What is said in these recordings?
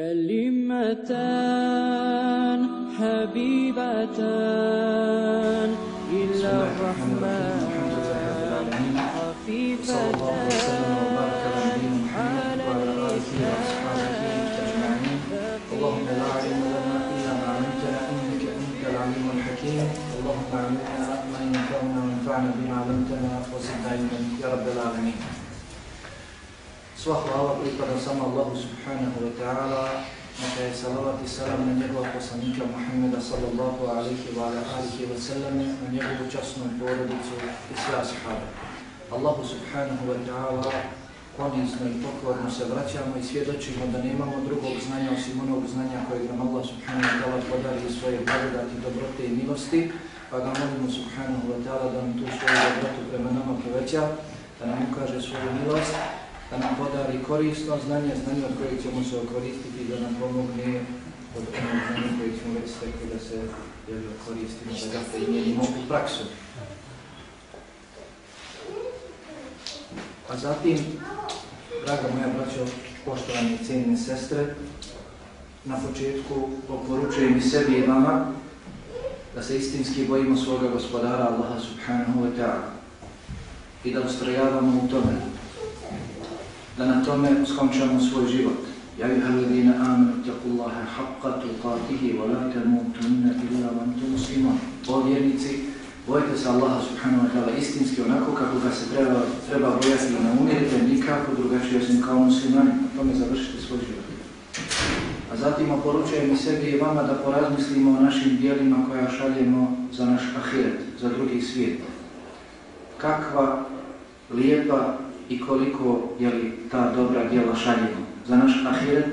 كلمتان حبيبتان إلى الرحمن خفيفتان على اللسان اللهم لا علم لنا إلا ما علمتنا إنك أنت العليم الحكيم. اللهم علمنا ما ينفعنا وانفعنا بما علمتنا وزدنا علما يا رب العالمين. Sva hvala pripada samo Allahu subhanahu wa ta'ala, neka je salavat i salam na njegova poslanika Muhammeda sallallahu alihi wa alihi wa sallam, na njegovu časnu porodicu i sve ashaabe. Allahu subhanahu wa ta'ala ponizno i pokorno se vraćamo i svjedočimo da nemamo drugog znanja osim onog znanja kojeg nam Allah subhanahu wa ta'ala podari svoje blagodati, dobrote i milosti, pa ga molimo subhanahu wa ta'ala da nam tu svoju dobrotu prema nama poveća, da nam ukaže svoju milost, da nam podari korisno znanje, znanje od kojeg ćemo se okoristiti, da nam pomogne od onog znanja kojeg smo već stekli da se jel, koristimo, da ga primjenimo u praksu. A zatim, draga moja braćo, poštovani cijenine sestre, na početku oporučujem i sebi i vama da se istinski bojimo svoga gospodara Allaha subhanahu wa ta'ala i da ustrajavamo u tome, da na tome skončamo svoj život. Ja bih halidina amenu takullaha haqqa tuqatihi wa la tamutunna illa wa antum muslimun. O vjernici, bojite se Allaha subhanahu wa ta'ala istinski onako kako ga se treba, treba bojati i ne umirite nikako drugačije osim kao muslimani. Na tome završite svoj život. A zatim oporučujem i sebi i vama da porazmislimo o našim dijelima koja šaljemo za naš ahiret, za drugi svijet. Kakva lijepa i koliko je li ta dobra djela šaljemo za naš ahiret,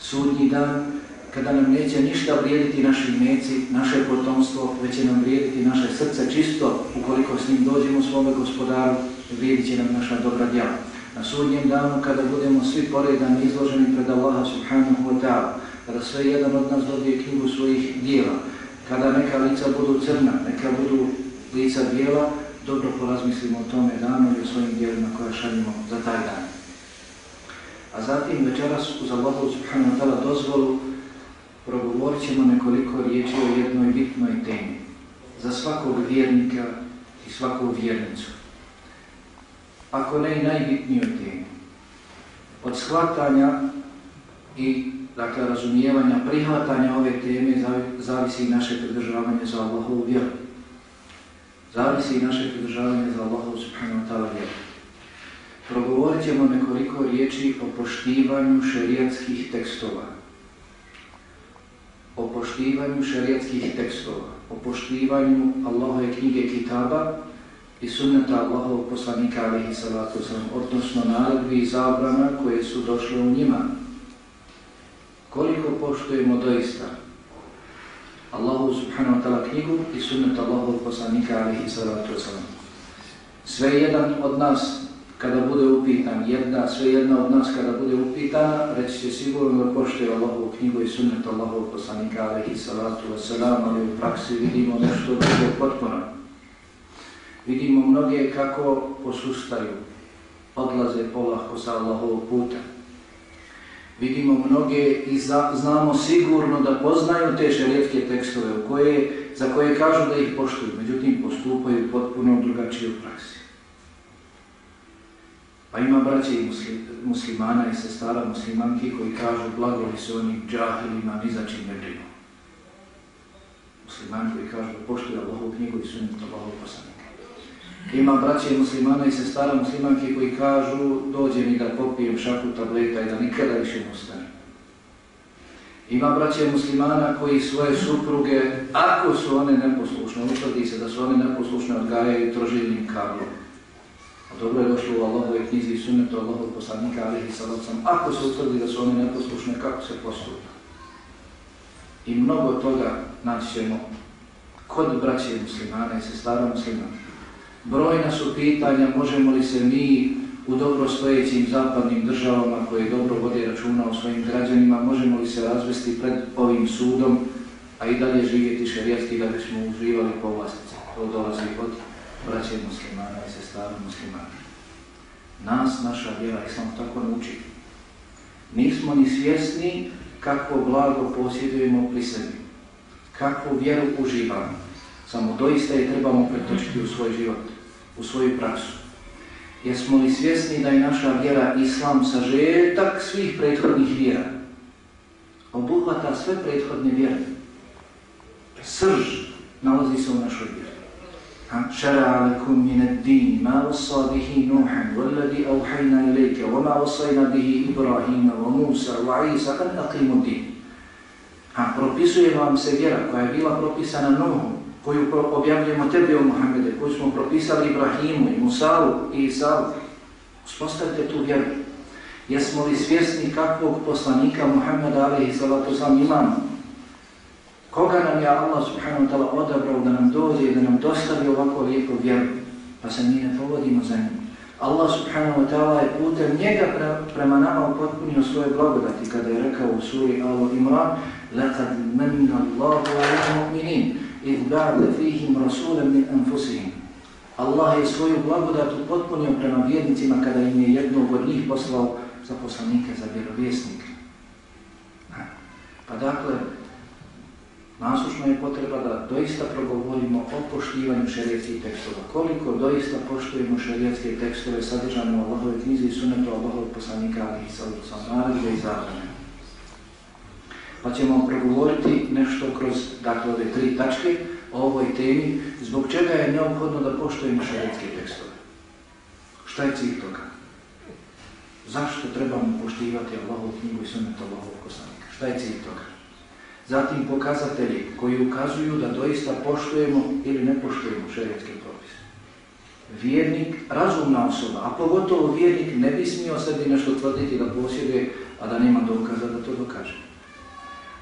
sudnji dan, kada nam neće ništa vrijediti naši meci, naše potomstvo, već će nam vrijediti naše srce čisto, ukoliko s njim dođemo svome gospodaru, vrijedit će nam naša dobra djela. Na sudnjem danu, kada budemo svi poredani izloženi pred Allaha subhanahu wa ta'ala, kada sve jedan od nas dobije knjigu svojih dijela, kada neka lica budu crna, neka budu lica bijela, dobro porazmislimo o tome danu i o svojim dijelima koje šaljimo za taj dan. A zatim večeras uz Allahu subhanahu wa ta'ala dozvolu progovorit ćemo nekoliko riječi o jednoj bitnoj temi za svakog vjernika i svaku vjernicu. Ako ne i najbitnijoj temi. Od shvatanja i dakle, razumijevanja, prihvatanja ove teme zavisi i naše pridržavanje za Allahovu vjeru zavisi i naše pridržavanje za Allahu subhanahu wa ta'ala vjeru. Progovorit ćemo nekoliko riječi o poštivanju šerijatskih tekstova. O poštivanju šerijatskih tekstova. O poštivanju Allahove knjige Kitaba i sunnata Allahovog poslanika alihi salatu sam, odnosno naredbi i zabrana koje su došle u njima. Koliko poštujemo doista Allahu subhanahu wa ta'ala knjigu i sunnet Allahu poslanika alihi salatu wasalam. Sve jedan od nas kada bude upitan, jedna, sve jedna od nas kada bude upitana, reći će sigurno da poštuje Allahovu knjigu i sunnet Allahu poslanika alihi salatu wasalam, ali u praksi vidimo nešto drugo potpuno. Vidimo mnoge kako posustaju, odlaze polahko sa Allahovog puta vidimo mnoge i za, znamo sigurno da poznaju te šerijetske tekstove u koje, za koje kažu da ih poštuju, međutim postupaju potpuno drugačije u praksi. Pa ima braće i muslim, muslimana i sestara muslimanki koji kažu blagoli se onim džahilima, ni za čim ne brinu. Muslimani koji kažu da poštuju Allahovu knjigu i sunnet Allahovu poslanika. Ima braće muslimana i sestara muslimanke koji kažu dođe mi da popijem šaku tableta i da nikada više ne ostane. Ima braće muslimana koji svoje supruge, ako su one neposlušne, utvrdi se da su one neposlušne, odgajaju troživnim kablom. A dobro je došlo u Allahove knjizi i sunetu Allahov poslanika alihi salacom. Ako se utvrdi da su one neposlušne, kako se postupa? I mnogo toga naći ćemo kod braće muslimana i sestara muslimana. Brojna su pitanja možemo li se mi u dobro stojećim zapadnim državama koje dobro vode računa o svojim građanima, možemo li se razvesti pred ovim sudom, a i dalje živjeti šarijatski da bismo uživali povlastice. To dolazi od braće muslimana i sestara muslimana. Nas, naša vjera, islam tako nauči. Nismo ni svjesni kakvo blago posjedujemo pri sebi, kakvu vjeru uživamo Samo doista je trebamo pretočiti u svoj život, u svoju praksu. Jesmo li svjesni da je naša vjera Islam sažetak svih prethodnih vjera? Obuhvata sve prethodne vjere. Srž nalazi se u našoj vjeri. شرع لكم من الدين ما وصى به نوحا والذي أوحينا إليك وما وصينا به إبراهيم وموسى وعيسى أن أقيموا الدين A propisuje vam se vjera koja je bila propisana Nuhu, koju objavljujemo tebi o Muhammede, koju smo propisali Ibrahimu i Musalu i Isalu. Uspostavite tu vjeru. Jesmo li svjesni kakvog poslanika Muhammeda alihi salatu sam imamo? Koga nam je Allah subhanahu wa ta'ala odabrao da nam dođe i da nam dostavi ovako lijepo vjeru, pa se mi ne povodimo za njim. Allah subhanahu wa ta'ala je putem njega pre, prema nama upotpunio svoje blagodati kada je rekao u suri Al-Imran لَقَدْ مَنَّ اللَّهُ وَالْمُؤْمِنِينَ i ugarle fihim rasulem ni anfusihim. Allah je svoju blagodat upotpunio prema vjernicima kada im je jednog od njih poslao za poslanike, za vjerovjesnike. Pa dakle, nasušno je potreba da doista progovorimo o poštivanju šarijetskih tekstova. Koliko doista poštujemo šarijetske tekstove sadržane u Allahove knjizi i sunetu Allahove poslanika, ali i sa ulicom naredbe i zakonima. Pa ćemo progovoriti nešto kroz dakle, ove tri tačke o ovoj temi, zbog čega je neophodno da poštujemo šerijetske tekstove. Šta je cilj toga? Zašto trebamo poštivati Allahovu knjigu i sunet Allahovog poslanika? Šta je cilj toga? Zatim pokazatelji koji ukazuju da doista poštujemo ili ne poštujemo šerijetske propise. Vjernik, razumna osoba, a pogotovo vjernik ne bi smio sebi nešto tvrditi da posjeduje, a da nema dokaza da to dokaže.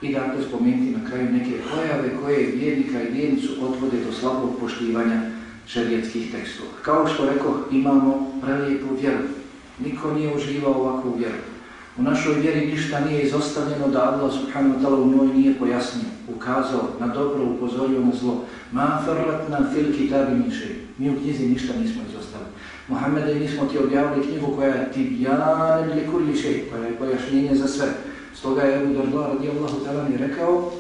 I dakle spomenuti na kraju neke pojave koje vjernika i vjernicu odvode do slabog poštivanja šerijetskih tekstova. Kao što rekao, imamo prelijepu vjeru. Niko nije uživao ovakvu vjeru. U našoj vjeri ništa nije izostavljeno da Allah subhanahu wa ta'ala u njoj nije pojasnio, ukazao na dobro, upozorio na zlo. Ma farratna fil kitabi miše. Mi u knjizi ništa nismo izostavili. Muhammede, mi smo ti objavili knjigu koja je tibjan ili kulli šej, koja je pojašnjenje za sve. Stoga je Ebu Darda radijallahu ta'ala mi rekao,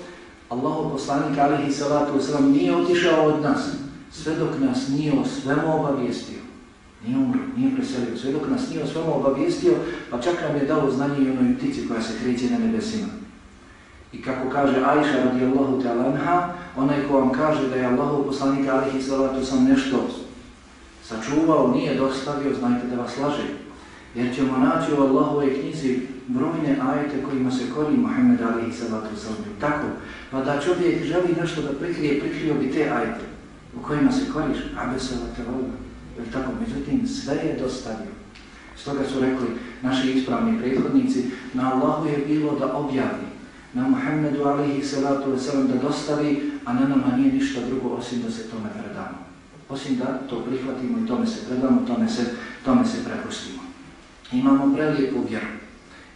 Allahu poslanik alihi salatu wasalam nije otišao od nas, sve dok nas nije o svemu obavijestio. Nije umro, nije preselio, sve dok nas nije o svemu obavijestio, pa čak nam je dao znanje i onoj ptici koja se kreće na nebesima. I kako kaže Aisha radijallahu ta'ala anha, onaj ko vam kaže da je Allahu poslanik alihi salatu sam nešto sačuvao, nije dostavio, znajte da vas laže. Jer ćemo naći u Allahove knjizi brojne ajete kojima se kori Muhammed i salatu sam. Tako, pa da čovjek želi nešto da prikrije, prikrio bi te ajete u kojima se koriš, abesala te voda. Jer tako, međutim, sve je dostavio. Stoga su rekli naši ispravni prethodnici, na Allahu je bilo da objavi, na Muhammedu alihi salatu wasalam da dostavi, a na nama nije ništa drugo osim da se tome predamo. Osim da to prihvatimo i tome se predamo, tome se, tome se prepustimo. Imamo prelijepu vjeru,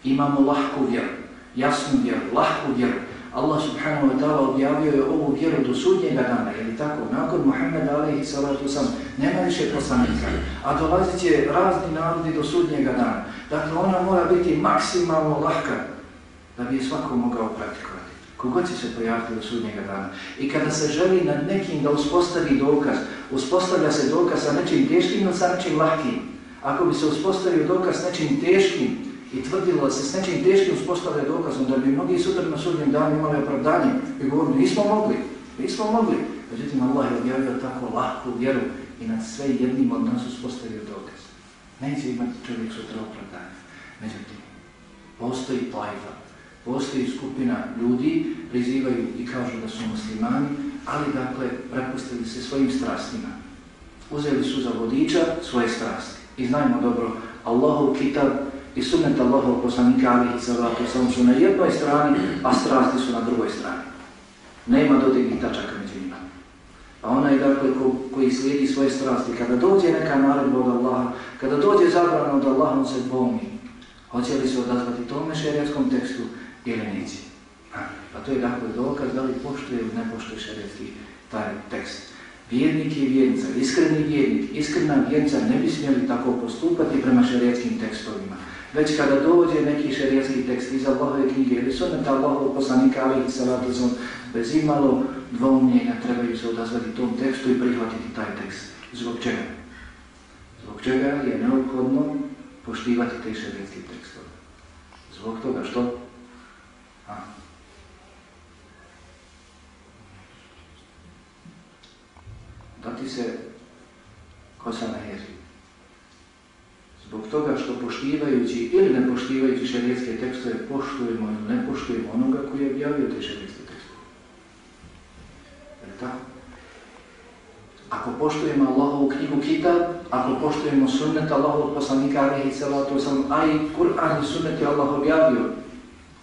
imamo lahku vjeru, jasnu vjeru, lahku vjeru, Allah subhanahu wa ta'ala objavio je ovu vjeru do sudnjega dana, je li tako? Nakon Muhammeda alaihi salatu sam, nema više poslanika, a dolazit će razni narodi do sudnjega dana. Dakle, ona mora biti maksimalno lahka da bi je svako mogao praktikovati. Kogod će se pojaviti do sudnjega dana. I kada se želi nad nekim da uspostavi dokaz, uspostavlja se dokaz sa nečim teškim ili sa nečim lahkim. Ako bi se uspostavio dokaz s nečim teškim, i tvrdilo se s nečim teškim uspostavlja dokazom da bi mnogi sutra na sudnjem danu imali opravdanje i govorili nismo mogli, nismo mogli. Međutim, Allah je objavio tako lahku vjeru i nad sve jednim od nas uspostavio dokaz. Neće imati čovjek sutra opravdanje. Međutim, postoji tajfa, postoji skupina ljudi, prizivaju i kažu da su muslimani, ali dakle, prepustili se svojim strastima. Uzeli su za vodiča svoje strasti. I znajmo dobro, Allahov kitab i sunnet Allahov poslanika alihi salatu sam su na jednoj strani, a strasti su na drugoj strani. Nema dodignih tačaka među njima. A onaj dakle ko, koji slijedi svoje strasti, kada dođe neka naredba od Allaha, kada dođe zabrana od Allaha, on se bomi. Hoće li se odazvati tome šerijatskom tekstu ili neće? Pa to je dakle dokaz da li poštuje ili ne poštuje šerijatski taj tekst. Vjernik i vjernica, iskreni vjernik, iskrena vjernica ne bi smjeli tako postupati prema šerijatskim tekstovima Već kada dođe neki šerijski tekst iz Allahove knjige ili sunneta Allahovog poslanika Ali i Salatu Zon, bez imalo dvoumljenja trebaju se odazvati tom tekstu i prihvatiti taj tekst. Zbog čega? Zbog čega je neophodno poštivati te šerijski tekstove? Zbog toga što? A? Da ti se kosa na jezik zbog toga što poštivajući ili ne poštivajući šarijetske tekstove poštujemo ili ne poštujemo onoga koji je objavio te šarijetske tekstove. Je li tako? Ako poštujemo Allahovu knjigu Kitab, ako poštujemo sunnet Allahovog poslanika alihi salatu sam, a i Kur'an i sunnet je Allah objavio,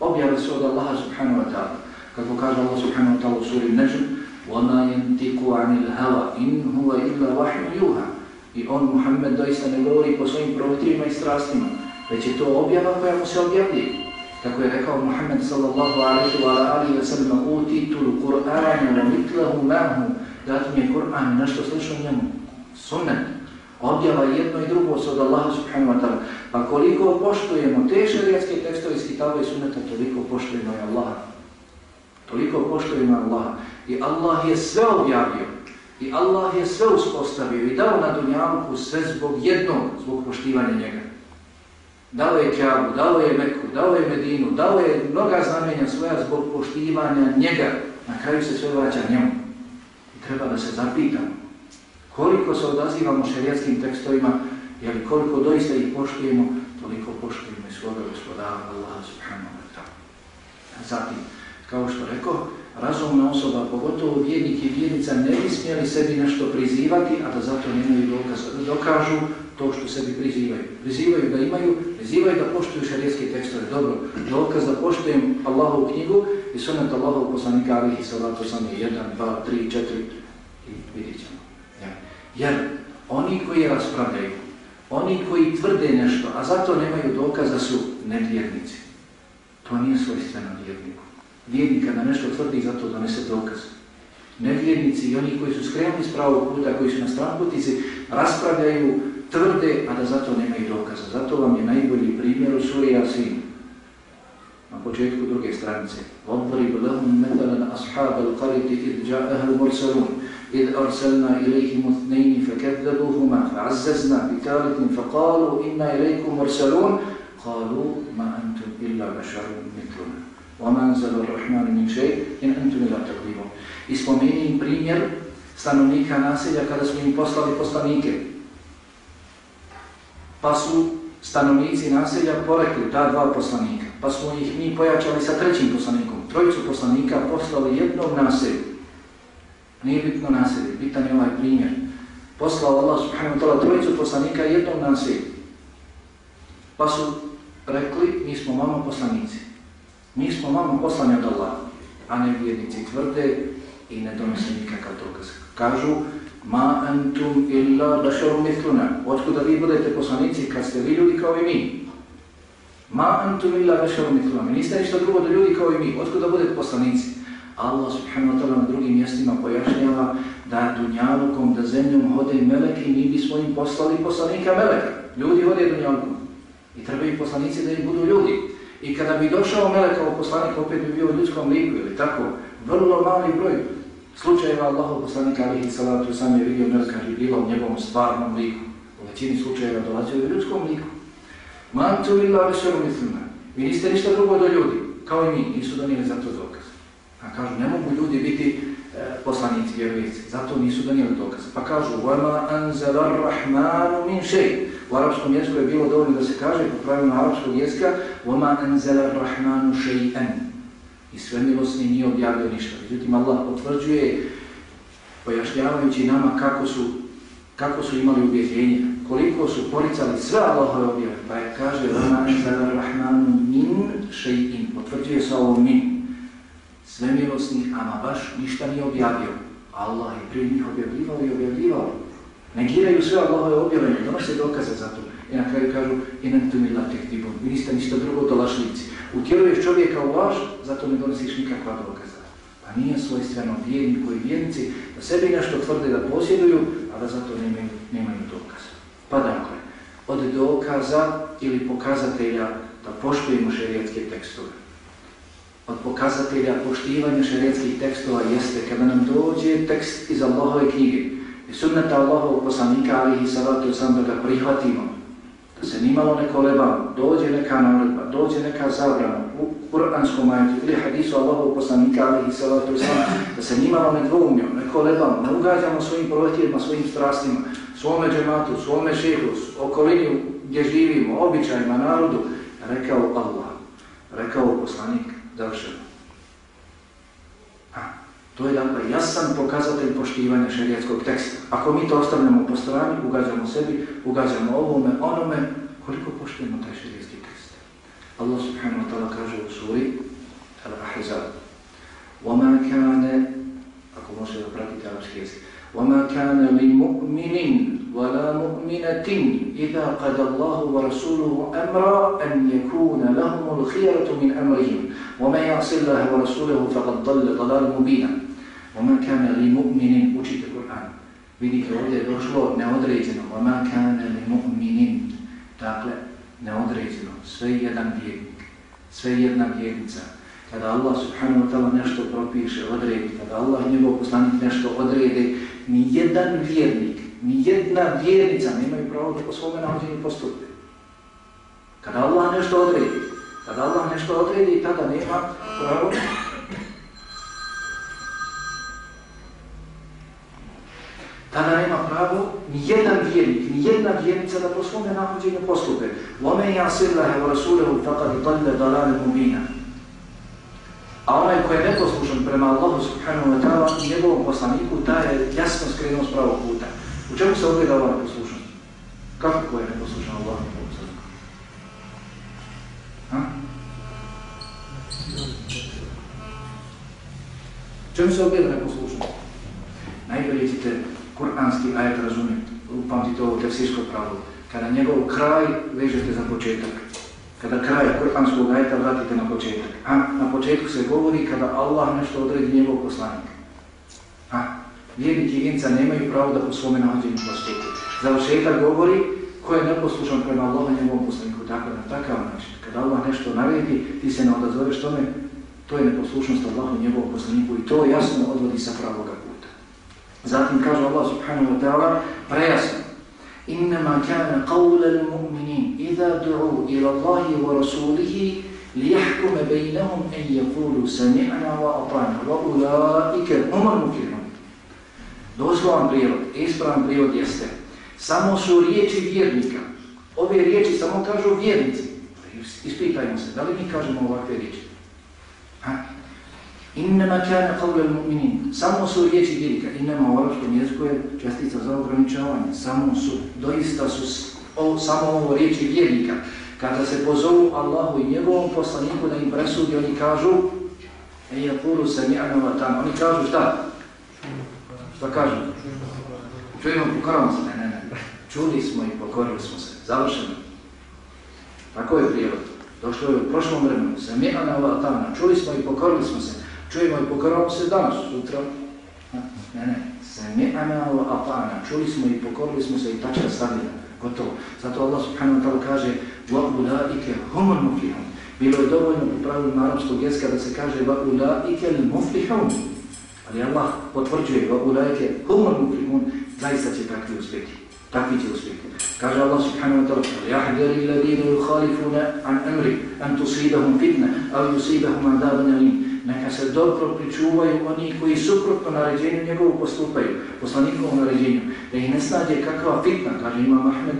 objave su od Allaha subhanahu wa ta'ala. Kako kaže Allah subhanahu wa ta'ala u suri Najm, وَمَا يَنْتِكُ عَنِ الْهَوَا إِنْ هُوَ إِلَّا وَحْمُ يُوهَا I on, Muhammed, doista ne govori po svojim provitrima i strastima, već je to objava koja mu se objavlja. Kako je rekao Muhammed sallallahu alaihi wa alaihi wa sallam, utitul Kur'ana wa mitlahu mahu, dat mi je Kur'an, nešto slično njemu, sunnet. Objava jedno i drugo se od Allaha subhanahu wa ta'ala. Pa koliko poštujemo te šarijatske tekstove iz kitaba i sunneta, toliko poštujemo i Allaha. Toliko poštujemo Allaha. I Allah je sve objavio. I Allah je sve uspostavio i dao na dunjavku sve zbog jednog, zbog poštivanja njega. Dao je Kjavu, dao je Meku, dao je Medinu, dao je mnoga znamenja svoja zbog poštivanja njega. Na kraju se sve vraća njemu. I treba da se zapitamo koliko se odazivamo šerijatskim tekstovima, jer koliko doista ih poštujemo, toliko poštujemo i svoga gospodara Allaha subhanahu wa ta'ala. Zatim, kao što rekao, razumna osoba, pogotovo vjernik i vjernica, ne bi smjeli sebi nešto prizivati, a da zato nemaju dokaz, da dokažu to što sebi prizivaju. Prizivaju da imaju, prizivaju da poštuju šarijetske tekstove. Dobro, dokaz da poštujem Allahovu knjigu i sunet Allahov poslanika alihi salatu sam je 1, 2, 3, 4 i vidjet ćemo. Jer oni koji raspravljaju, oni koji tvrde nešto, a zato nemaju dokaza su nevjernici. To nije svojstveno vjerniku vjernika da nešto tvrdi i zato donese dokaz. Nevjernici i oni koji su skrenuli s pravog puta, koji su na stranputici, raspravljaju, tvrde, a da zato nemaju dokaza. Zato vam je najbolji primjer u suri Yasin. Na početku druge stranice. وَضْرِبْ لَهُمْ مَثَلًا أَصْحَابَ الْقَرِدِ إِذْ جَاءَهَا الْمُرْسَلُونَ إِذْ أَرْسَلْنَا إِلَيْهِمُ اثْنَيْنِ فَكَذَّبُوهُمَا فَعَزَّزْنَا بِتَالِثٍ فَقَالُوا إِنَّا إِلَيْكُمْ مُرْسَلُونَ قَالُوا مَا أَنْتُمْ إِلَّا بَشَرٌ مِثْلُنَا وَمَا أَنْزَلَ الرَّحْمَنُ مِنْ شَيْءٍ إِنْ أَنْتُمْ إِلَا تَقْدِيمُ I spomeni im primjer stanovnika naselja kada smo im poslali poslanike. Pa su stanovnici naselja porekli ta dva poslanika. Pa smo ih mi pojačali sa trećim poslanikom. Trojicu poslanika poslali jednom naselju. Nije bitno naselje, bitan je ovaj primjer. Poslao Allah subhanahu wa ta'ala trojicu poslanika jednom naselju. Pa su rekli, mi smo mama poslanici. Mi smo malo poslani od Allah, a ne vjernici tvrde i ne donose nikakav dokaz. Kažu, ma antum illa dašaru mithluna. Otkuda vi budete poslanici kad ste vi ljudi kao i mi? Ma antum illa dašaru mithluna. Mi niste ništa drugo da ljudi kao i mi. Otkuda budete poslanici? Allah subhanahu wa ta'ala na drugim mjestima pojašnjava da dunjalukom, da zemljom hode i meleki i mi bismo im poslali poslanika meleka. Ljudi hode dunjalukom. I trebaju poslanici da im budu ljudi. I kada bi došao Meleka u poslanika, opet bi bio u ljudskom liku ili tako, vrlo mali broj slučajeva Allahov poslanika alihi salatu sam je vidio Meleka i bila u njegovom stvarnom liku. U većini slučajeva dolazio u ljudskom liku. Mantu illa vešeru mislima. Vi niste ništa drugo do ljudi, kao i mi, nisu donijeli za to dokaz. A kažu, ne mogu ljudi biti e, poslanici, vjerovici, zato nisu donijeli dokaz. Pa kažu, وَمَا أَنْزَلَ الرَّحْمَانُ مِنْ شَيْءٍ U arapskom jeziku je bilo dovoljno da se kaže po pravilu arapskog jezika وَمَا أَنْزَلَ الرَّحْمَانُ شَيْئًا I sve milosni nije objavio ništa. Međutim, Allah potvrđuje pojašnjavajući nama kako su, kako su imali ubjeđenje, koliko su poricali sve Allahove objave. Pa je kaže وَمَا أَنْزَلَ الرَّحْمَانُ مِنْ شَيْئٍ Potvrđuje se ovo min. Sve milosni, ama baš ništa nije objavio. Allah je prije njih objavljivao i objavljivao. Negiraju sve Allahove objave, ne donose dokaze za to. I na kraju kažu, inan tu mi tehtibun, vi niste ništa drugo do lašnici. Utjeruješ čovjeka u laž, zato ne donosiš nikakva dokaza. Pa nije svojstveno vjerni koji vjernici da sebi nešto tvrde da posjeduju, a da zato nemaju, nemaju dokaza. Pa dakle, od dokaza ili pokazatelja da poštujemo šerijetske tekstove. Od pokazatelja poštivanja šerijetskih tekstova jeste kada nam dođe tekst iz Allahove knjige i sunnata Allahovog poslanika alihi salatu sam da ga prihvatimo, se nimalo neko lebamo, dođe neka naredba, dođe neka zabrana u kuranskom majetu ili hadisu Allahov poslanika alihi salatu islam, da se nimalo ne dvoumio, neko lebamo, ne ugađamo svojim projektivima, svojim strastima, svome džematu, svome šehu, okolini gdje živimo, običajima, narodu, rekao Allah, rekao poslanik, završeno. To je dakle jasan pokazatelj poštivanja šerijetskog teksta. Ako mi to ostavljamo po strani, ugađamo sebi, ugađamo ovome, onome, koliko poštujemo taj šerijetski tekst? Allah subhanahu wa ta'ala kaže u suri Al-Ahzab وَمَا كَانَ Ako može da pratite arabski jezik وَمَا كَانَ لِمُؤْمِنٍ ولا مؤمنة إذا قد الله ورسوله أمرا أن يكون لهم الخيرة من أمرهم وما يعصي الله ورسوله فقد ضل ضلال مبينا Oman kane li mu'minin učite Kur'an. Vidite, ovdje je došlo neodređeno. Oman kane li mu'minin. Dakle, neodređeno. Sve jedan vjernik. Sve jedna vjernica. Kada Allah subhanahu wa ta'la nešto propiše, odredi. Kada Allah njegov poslanik nešto odredi, ni jedan vjernik, ni jedna vjernica nemaju pravo da po svome nađenju postupi. Kada Allah nešto odredi, kada Allah nešto odredi, tada nema pravo tada nema pravo ni jedan vjernik, ni jedna vjernica da po svome nahođenju postupe. وَمَنْ يَعْسِرْ لَهَ وَرَسُولَهُ فَقَدْ طَلَّ دَلَانِ مُبِينَ A onaj koji je neposlušan prema Allahu subhanahu wa ta'ala i njegovom poslaniku, taj je jasno skrenuo s pravog puta. U čemu se ogleda ova neposlušnost? Kako ko je neposlušan Allah i poslaniku? Ha? U čemu se ogleda neposlušnost? Najbolje ćete kuranski ajet razumjeti, upamtite ovo tefsirsko pravilo. Kada njegov kraj vežete za početak, kada kraj kuranskog ajeta vratite na početak. A na početku se govori kada Allah nešto odredi njegov poslanik. A vjernici i vjenca nemaju pravo da po svome nahođenju postupi. Završetak govori ko je neposlušan prema Allahom njegovom poslaniku. Tako na takav način. Kada Allah nešto naredi, ti se ne odazoveš tome, to je neposlušnost Allahom njegovom poslaniku i to jasno odvodi sa pravoga. Zatim kaže Allah subhanahu wa ta'ala prejasno إنما كان قول المؤمنين إذا دعوا إلى الله ورسوله ليحكم بينهم أن يقولوا سمعنا وأطعنا وأولئك هم المفلحون Doslovan prijevod, ispravan prijevod jeste samo su riječi vjernika. Ove riječi samo kažu vjernici. Ispitajmo se, da li mi kažemo ovakve riječi? Innama kana qawla al-mu'minin. Samo su riječi vjernika. Innama u arapskom jeziku je čestica za ograničavanje. Samo su, doista su o, samo ovo riječi vjernika. Kada se pozovu Allahu i njegovom poslaniku da im presudi, oni kažu E yakulu sami'na wa ta'na. Oni kažu šta? Šta kažu? Čujemo, pokoramo se. Ne, ne, ne. Čuli smo i pokorili smo se. Završeno. Tako je prijevod. Došlo je u prošlom vremenu. Sami'na wa ta'na. Čuli smo i pokorili smo se. Čujemo i pokoramo se danas, sutra. Ne, ne. Sami'na wa ta'na. Čuli smo i pokorili smo se i tačka stavljena. Gotovo. Zato Allah subhanahu wa ta'ala kaže وَعُلَائِكَ هُمُ الْمُفْلِحُونَ Bilo je dovoljno u pravilu arabskog jezika da se kaže وَعُلَائِكَ الْمُفْلِحُونَ Ali Allah potvrđuje وَعُلَائِكَ هُمُ الْمُفْلِحُونَ Zaista će takvi uspjeti. Takvi će uspjeti. Kaže Allah subhanahu wa ta'ala يَحْدَرِ الَّذِينَ يُخَالِفُونَ عَنْ أَمْرِ أَنْ تُصِيبَهُمْ فِتْنَ أَوْ يُصِيبَهُمْ عَدَابًا أَلِيمًا Neka se dobro pričuvaju oni koji suprotno naređenju njegovu postupaju, poslanikovom naređenju, da ih ne snađe kakva fitna, kaže Imam Ahmed,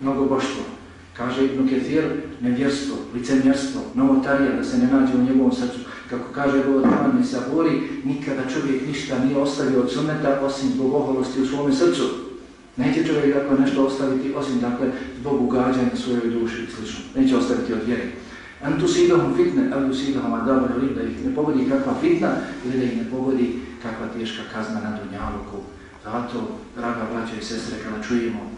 mnogoboštvo. Kaže Ibn Ketir, nevjerstvo, licemjerstvo, novotarija, da se ne nađe u njegovom srcu. Kako kaže Bogotan Nesabori, nikada čovjek ništa nije ostavio od sunneta osim zbog oholosti u svome srcu. Neće čovjek dakle nešto ostaviti osim dakle zbog ugađanja svojoj duši i slično. Neće ostaviti od vjeri. An tusidahum fitne, al tusidahum adabu nelim, da ih ne pogodi kakva fitna ili da ih ne pogodi kakva teška kazna na dunjaluku. Zato, draga braća i sestre, kada čujemo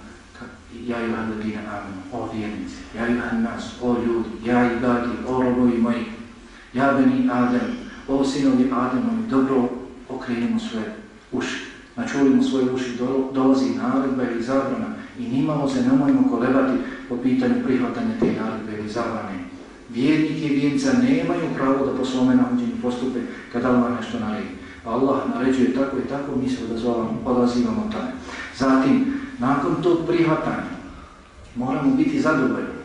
ja i ladina amen, o vjernici, ja i nas, o ljudi, ja i gadi, o robovi moji, ja beni Adem, o sinovi Ademovi, dobro okrenimo svoje uši. Načulimo svoje uši, dolazi naredba ili zabrana I nimalo se nemojmo kolebati po pitanju prihvatanja te naredbe ili zabrane. Vjernik i vjenca nemaju pravo da po svome nahođenju postupe kada Allah nešto naredi. Pa Allah naređuje tako i tako, mi se odazvavamo, odazivamo tome. Zatim, nakon tog prihvatanja, moramo biti zadovoljni.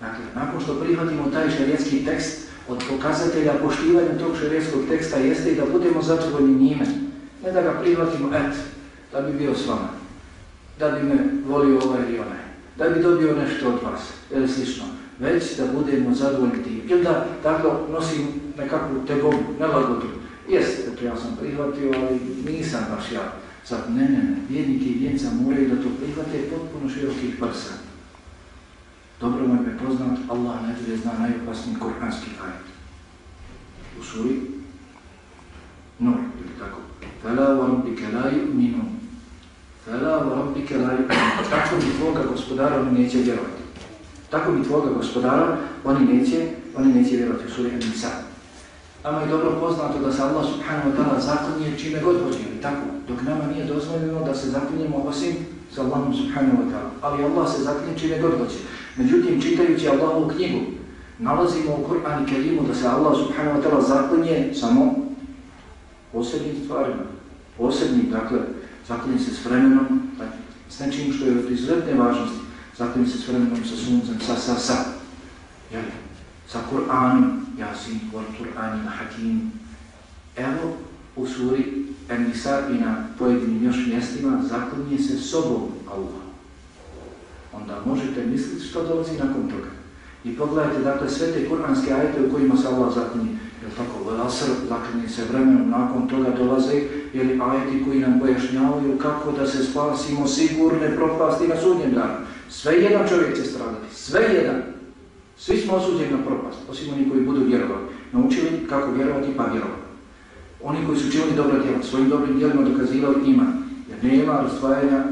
Dakle, nakon što prihvatimo taj šarijetski tekst, od pokazatelja poštivanja tog šarijetskog teksta jeste i da budemo zadovoljni njime. Ne da ga prihvatimo, et, da bi bio s vama, da bi me volio ovaj ili onaj, da bi dobio nešto od vas, ili slično, već da budemo zadovoljni tim. Ili da tako nosim nekakvu tegobu, nelagodu. Jeste, dakle, ja sam prihvatio, ali nisam baš ja. Sad, ne, ne, ne, vjednike i vjenca moraju da to prihvate potpuno širokih prsa. Dobro vam je poznat, Allah najbolje zna najopasniji koranski ajet. U suri Nur, ili tako. Fela wa rabbike la yu'minu. Fela wa rabbike la yu'minu. Tako mi tvoga gospodara neće vjerovati. Tako mi tvoga gospodara oni neće, oni neće vjerovati u suri Nisa. Nama je dobro poznato da se Allah subhanahu wa ta'ala zaklinje čime god hoće, ili tako. Dok nama nije dozvoljeno da se zaklinjemo osim sa Allahom subhanahu wa ta'ala. Ali Allah se zaklinje čime god hoće. Međutim, čitajući Allahovu knjigu, nalazimo u Kur'an i Kerimu da se Allah subhanahu wa ta'ala zaklinje samo posebnim stvarima. Posebnim, dakle, zaklinje se s vremenom, dakle, s nečim što je od izuzetne važnosti. Zatim se s vremenom, sa suncem, sa, sa, sa. Jel? Sa Kur'anom, Jasin, Kur, Kur'an Hakim. Evo, u suri Enisa i na pojedinim još mjestima zaklinje se sobom Allah onda možete misliti što dolazi nakon toga. I pogledajte, dakle, sve te kuranske ajete u kojima se Allah zaklinje, Jel tako, Velasr zaklinje se vremenom, nakon toga dolaze, jeli ajeti koji nam pojašnjavaju kako da se spasimo sigurne propasti na sudnjem danu. Sve jedan čovjek će stradati, sve jedan. Svi smo osuđeni na propast, osim oni koji budu vjerovali. Naučili kako vjerovati, pa vjerovali. Oni koji su činili dobro djela, svojim dobrim djelima dokazivali ima, jer nema razdvajanja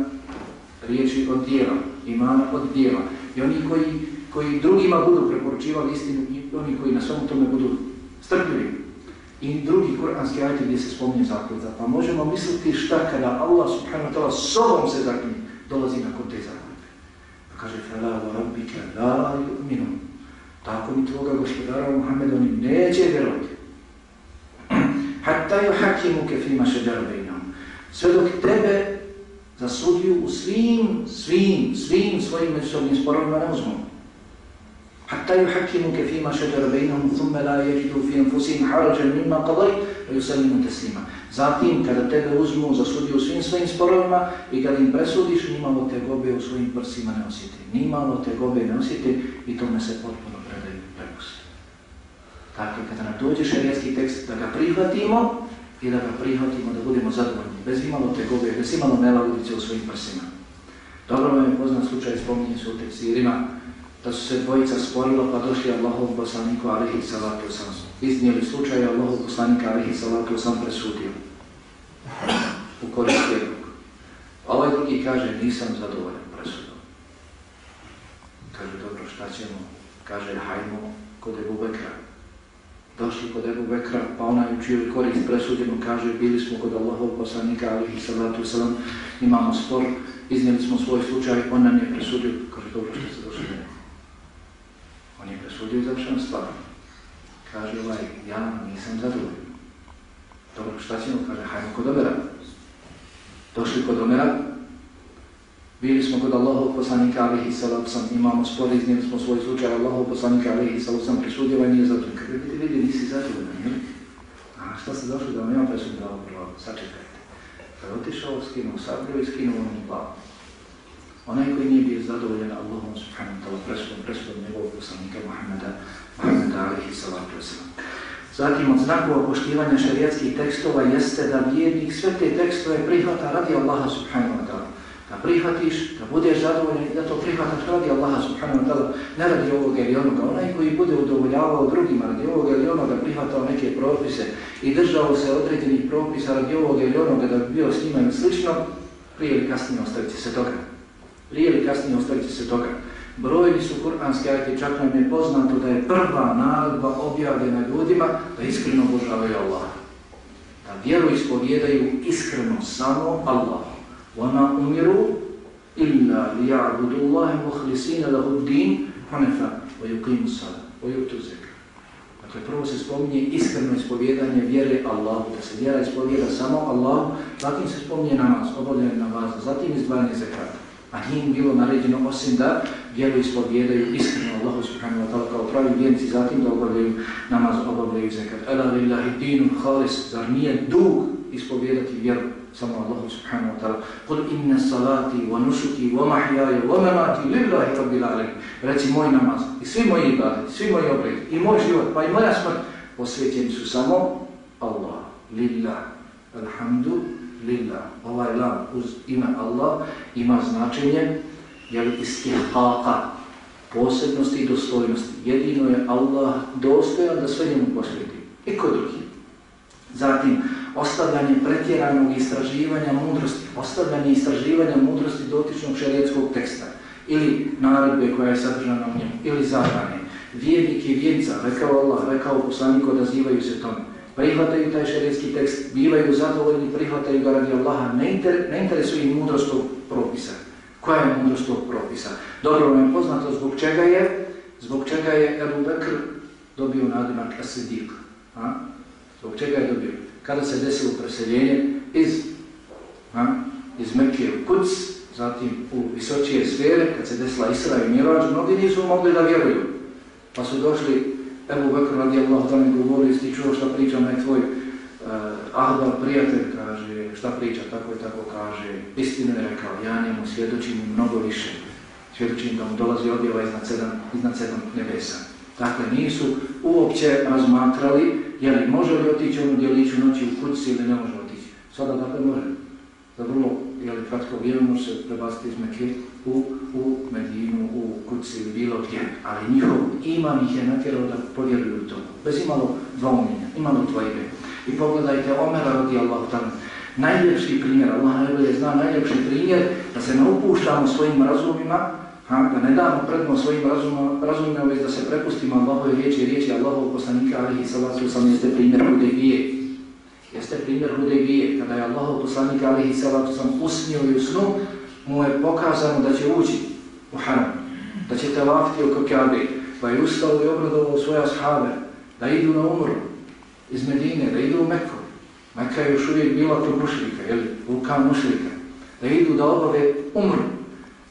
riječi od djela imana od djela. I oni koji, koji drugima budu preporučivali istinu i oni koji na svom tome budu strpljivi. I drugi kuranski ajte gdje se spominje zakljeta. Pa možemo misliti šta kada Allah subhanahu wa ta'ala sobom se zakljeni dolazi nakon te zakljete kaže fala wa rabbika la yu'minun tako mi tvoga gospodara Muhammed oni neće vjerovati. Hatta yuhakimu ka fi ma shajara bainahum sve dok tebe za sudiju u svim svim svim svojim međusobnim sporovima ne uzmu. حتى yuhakkimuke فيما شجر بينهم ثم لا يجدوا في anfusihim حرجا مما قضيت ويسلموا تسليما. Zatim kada tebe uzmu za sudiju u svim svojim sporovima i kada im presudiš, nimalo te gobe u svojim prsima ne osjeti. Nimalo te gobe ne osjeti i tome se potpuno predaju prepusti. Dakle, kada nam dođe šarijetski tekst da ga prihvatimo, i da ga prihvatimo, da budemo zadovoljni, bez imalo te gobe, bez imalo nelagodice u svojim prsima. Dobro vam je poznan slučaj, spominje se u tekstirima, da su se dvojica sporila pa došli Allahov poslaniku alihi salatu sam. Iznijeli slučaj Allahov poslanika alihi salatu sam presudio u korist jednog. Ovaj drugi kaže, nisam zadovoljan presudom. Kaže, dobro, šta ćemo? Kaže, hajmo kod Ebu Bekra došli kod Ebu Bekra, pa onaj u čijoj korist presuđeno kaže, bili smo kod Allahov poslanika, alihi salatu sam imamo spor, iznijeli smo svoj slučaj, on nam je presudio, kaže, dobro što se došli. On je presudio završeno stvar. Kaže ovaj, ja nisam zadovoljen. Dobro, šta ćemo? Kaže, hajmo kod Omera. Došli kod Omera, Bili smo kod Allahov poslanika alihi salatu sam, imamo spor, iznijeli smo svoj slučaj, Allahov poslanika alihi salatu sam presudio, ovaj nije zadovoljan. Kada vidite, vidi, nisi zadovoljan, jel? A šta se došli da vam ima presudio, dobro, sačekajte. Pa Kada otišao, skinuo sablju i skinuo mu glavu. Onaj koji nije bio zadovoljen Allahom subhanahu ta'la presudom, presudom njegovog poslanika Muhammeda, Muhammeda alihi salatu sam. Zatim od znakova poštivanja šarijatskih tekstova jeste da vjernik sve te tekstove prihvata radi Allaha subhanahu wa ta'ala da prihvatiš, da budeš zadovoljan i da to prihvataš radi Allaha subhanahu wa ta'ala, ne radi ovoga ili onoga. Onaj koji bude udovoljavao drugima radi ovoga ili onoga, prihvatao neke propise i držao se određenih propisa radi ovoga ili onoga da bi bio s njima slično, prije ili kasnije ostavit će se toga. Prije ili kasnije ostavit se toga. Brojni su kur'anski ajti, čak nam je poznato da je prva narodba objavljena ljudima da iskreno obožavaju Allah. Da vjeru ispovjedaju iskreno samo Allah. Vana umiru illa lija'budu Allahem uhlisina lahuddin hanefa vajuqimu sada vajuqtu zekra. Dakle, prvo se spominje iskreno ispovjedanje vjere Allahu, da se vjera ispovjeda samo Allahu, zatim se spominje namaz, obavljanje namaza, zatim izdvajanje zekrata. A nije im bilo naređeno osim da vjeru ispovjedaju iskreno Allahu subhanahu wa ta'ala kao pravi vjernici, zatim da obavljaju namaz, obavljaju zekat. Ela lillahi dinu khalis, zar nije dug ispovjedati vjeru samo Allahu subhanahu wa ta'ala. Kul inna salati wa nusuki wa mahjaya wa mamati lillahi rabbil alamin. Reci moj namaz i svi moji ibadeti, svi moji obredi i moj život, pa i moja smrt posvećeni su samo Allah, lillah, alhamdu, lillah. Ovaj lam uz ime Allah ima značenje jel istihqaqa, posebnosti i dostojnosti. Jedino je Allah dostojan da sve njemu posvjeti. I kod drugi. Zatim, ostavljanje pretjeranog istraživanja mudrosti, ostavljanje istraživanja mudrosti dotičnog šerijetskog teksta ili naredbe koja je sadržana u njemu, ili zabrane. Vjernik i vjernica, rekao Allah, rekao poslanik, odazivaju se tome. Pa prihvataju taj šerijetski tekst, bivaju zadovoljni, prihvataju ga radi Allaha, ne, inter, ne interesuje im mudrost tog propisa. Koja je mudrost tog propisa? Dobro vam je poznato zbog čega je, zbog čega je Ebu Bekr dobio nadimak Asidik. Zbog čega je dobio? Kada se desilo preseljenje iz, a, iz Mekije u Kuc, zatim u visočije sfere, kad se desila Isra i Mirađ, mnogi nisu mogli da vjeruju. Pa su došli, Ebu Bekr radijallahu ta'ala govorio, jesi čuo šta priča onaj tvoj uh, Ahbar prijatelj, kaže, šta priča, tako i tako kaže, istinu je rekao, ja njemu svjedočim mnogo više, svjedočim da mu dolazi odjeva iznad sedam, iznad sedam nebesa. Dakle, nisu uopće razmatrali, je li može li otići onu djeliću noći u kući ili ne može otići. Sada dakle može. Za vrlo, je kratko vrijeme može se prebaciti iz Mekke u, u Medinu, u kuci ili bilo gdje. Ali njihov imam ih je natjerao da povjeruju to. Bez imalo dvomljenja, imalo dvojbe. I pogledajte Omera radi Allah tamo. Najljepši primjer, Allah najbolje zna najljepši primjer da se ne upuštamo svojim razumima, Ha, da ne damo predmo svojim razumima, već da se prepustimo Allahove riječi i riječi Allahov poslanika, ali i salatu sam jeste primjer Hudejbije. Jeste primjer Hudejbije, kada je Allah poslanik, ali salatu sam usnio i usnu, mu je pokazano da će ući u haram, da će te oko Kaabe, pa je ustao i obradovao svoje ashave, da idu na umru iz Medine, da idu u Meku. Meka je još uvijek bila tu mušlika, jel, vulkan mušlika, da idu da obave umru.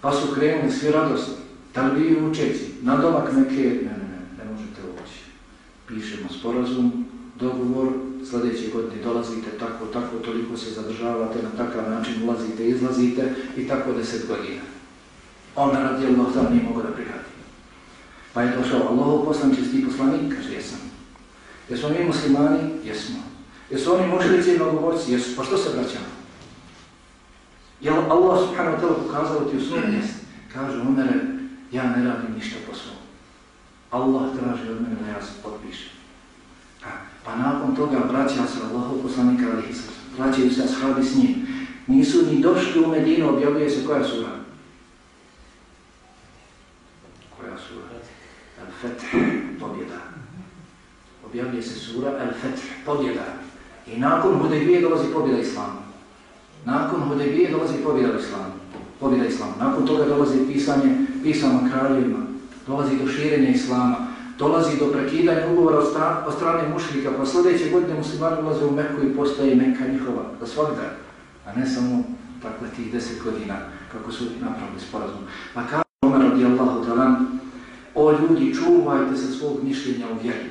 Pa su krenuli svi radosni. Da li učeci? Na domak neke, ne, ne, ne, ne možete ući. Pišemo sporazum, dogovor, sljedeće godine dolazite tako, tako, toliko se zadržavate, na takav način ulazite, izlazite i tako deset godina. Ona radi Allah da nije mogo da prihati. Pa je došao Allah, poslan će ti poslanik, kaže, jesam. Jesmo mi muslimani? Jesmo. Jesu oni mušlici i mnogoborci? Jesu. Pa što se vraćamo? Je Allah subhanahu wa ta'la pokazao ti u svom mjestu? Kaže Umere, ja ne radim ništa po svom. Allah traži od mene da ja se potpišem. Pa nakon toga vraća se Allahov poslanika Ali sallam. Vraćaju se ashabi s njim. Nisu ni došli u Medinu, objavljuje se koja sura? Koja sura? Al-Fetih, pobjeda. Objavljuje se sura Al-Fetih, pobjeda. I nakon Hudebije dolazi pobjeda Islama. Nakon Hudebije dolazi pobjeda Islama. Pobjeda Islama. Nakon toga dolazi pisanje pisama kraljevima. Dolazi do širenja islama. Dolazi do prekidanja ugovora od, stra od strane mušlika. Pa sljedeće godine muslimani ulaze u Meku i postaje Meka njihova. Da svakda. A ne samo takve tih deset godina kako su napravili sporazum. Pa kao Omer radijallahu talan, o ljudi, čuvajte se svog mišljenja u vjeri.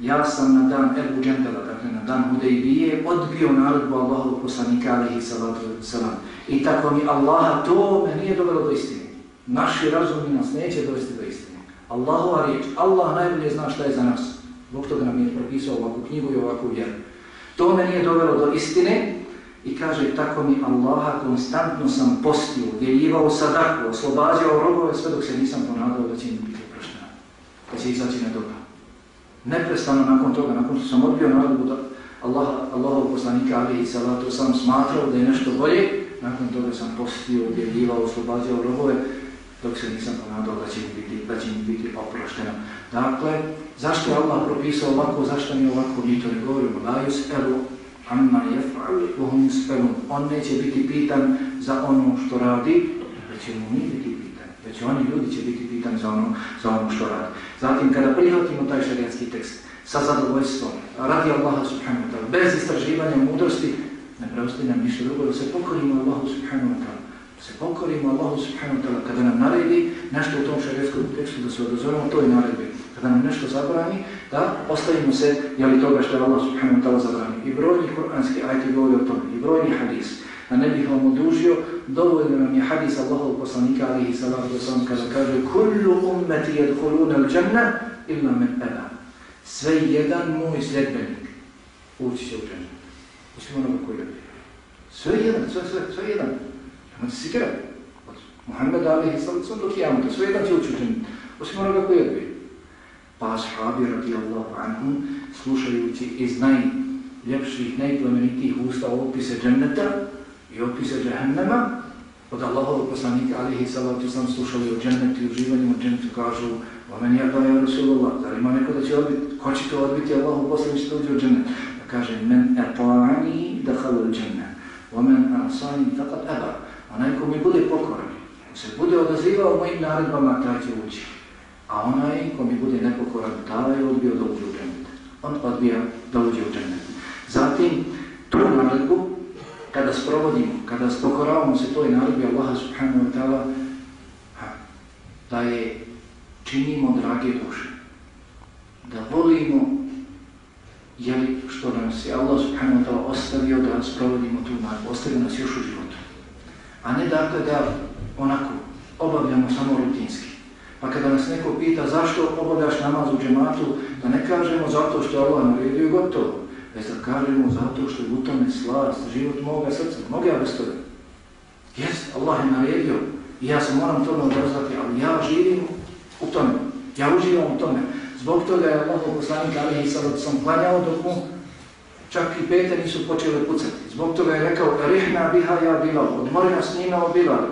Ja sam na dan Ebu Džendela, dakle na dan Hudejbije, odbio narodbu Allahov poslanika alihi salatu salam. I tako mi Allaha to me nije dovelo do istine. Naši razumi nas neće dovesti do istine. Allahova riječ, Allah najbolje zna šta je za nas. Bog toga nam je propisao ovakvu knjigu i ovakvu vjeru. To me nije dovelo do istine i kaže tako mi Allaha konstantno sam postio, vjeljivao sadaku, oslobađao robove sve dok se nisam ponadao da će im biti oprošteno. Da će izaći na dobro neprestano nakon toga, nakon što sam odbio narodu da Allah, Allahov poslanika Ali i Salatu sam smatrao da je nešto bolje, nakon toga sam postio, objavljivao, oslobađao robove, dok se nisam ponadao da će mi biti, da će mi biti oprošteno. Dakle, zašto je Allah propisao ovako, zašto mi ovako, mi to ne govorimo, la yuspelu amma jef'ali, hum yuspelu. On neće biti pitan za ono što radi, već ćemo mi biti pitan, već oni ljudi će biti pitani za ono, za ono što radi. Zatim, kada prihvatimo taj šarijanski tekst sa zadovoljstvom, radi Allaha subhanahu wa ta'ala, bez istraživanja mudrosti, ne preostaje nam ništa drugo, da se pokorimo Allahu subhanahu wa ta'ala. Da se pokorimo Allahu subhanahu wa ta'ala kada nam naredi nešto u tom šarijetskom tekstu, da se odozorimo toj naredbi. Kada nam nešto zabrani, da ostavimo se jeli toga što je Allah subhanahu wa ta'ala zabrani. I brojni kuranski ajti govori o tome, i brojni hadis. A ne bih vam odužio, dovoljno nam je hadis Allahov poslanika alihi salatu wasalam kada kaže Kullu ummeti jedhuluna al-đanna illa men eba. Sve jedan moj sljedbenik ući će u džanna. Ući onoga koji je. Sve jedan, sve, sve, sve jedan. On se kira. Od Muhammeda alihi salatu wasalam do kijamata. Sve jedan će ući Osim onoga koji je. Pa ashabi radijallahu anhum slušajući iz najljepših, najplemenitijih usta opise dženneta i opise džahennema, od Allahovog poslanika alihi salatu sam slušali o džennetu i uživanju o džennetu, kažu o meni ja ja Rasulullah, da ima neko da će odbiti, ko će to odbiti Allahov poslanik će to uđe u džennet? Da kaže, men eta'ani dakhalu il džennet, o men asani faqad eba, onaj ko mi bude pokoran, ko se bude odazivao mojim naredbama, taj će ući. A onaj ko mi bude nepokoran, taj je odbio da uđe u džennet. On odbija da uđe u džennet. Zatim, tu naredbu, kada sprovodimo, kada spokoravamo se toj naredbi Allaha subhanahu wa ta'ala, da je činimo drage duše. Da volimo jeli što nam se Allah subhanahu wa ta'ala ostavio da sprovodimo tu naredbu, ostavio nas još u životu. A ne dakle da onako obavljamo samo rutinski. Pa kada nas neko pita zašto obavljaš namaz u džematu, da ne kažemo zato što Allah naredio gotovo, već da kažemo zato što je u tome slast, život moga srca, mogu ja bez toga. Jes, Allah je naredio i ja se moram tome odrazati, ali ja živim u tome, ja uživam u tome. Zbog toga je Allah poslanik Ali Isalat sam klanjao dok mu čak i pete nisu počele pucati. Zbog toga je rekao, rihna biha ja bilal, odmori nas njima o bilal.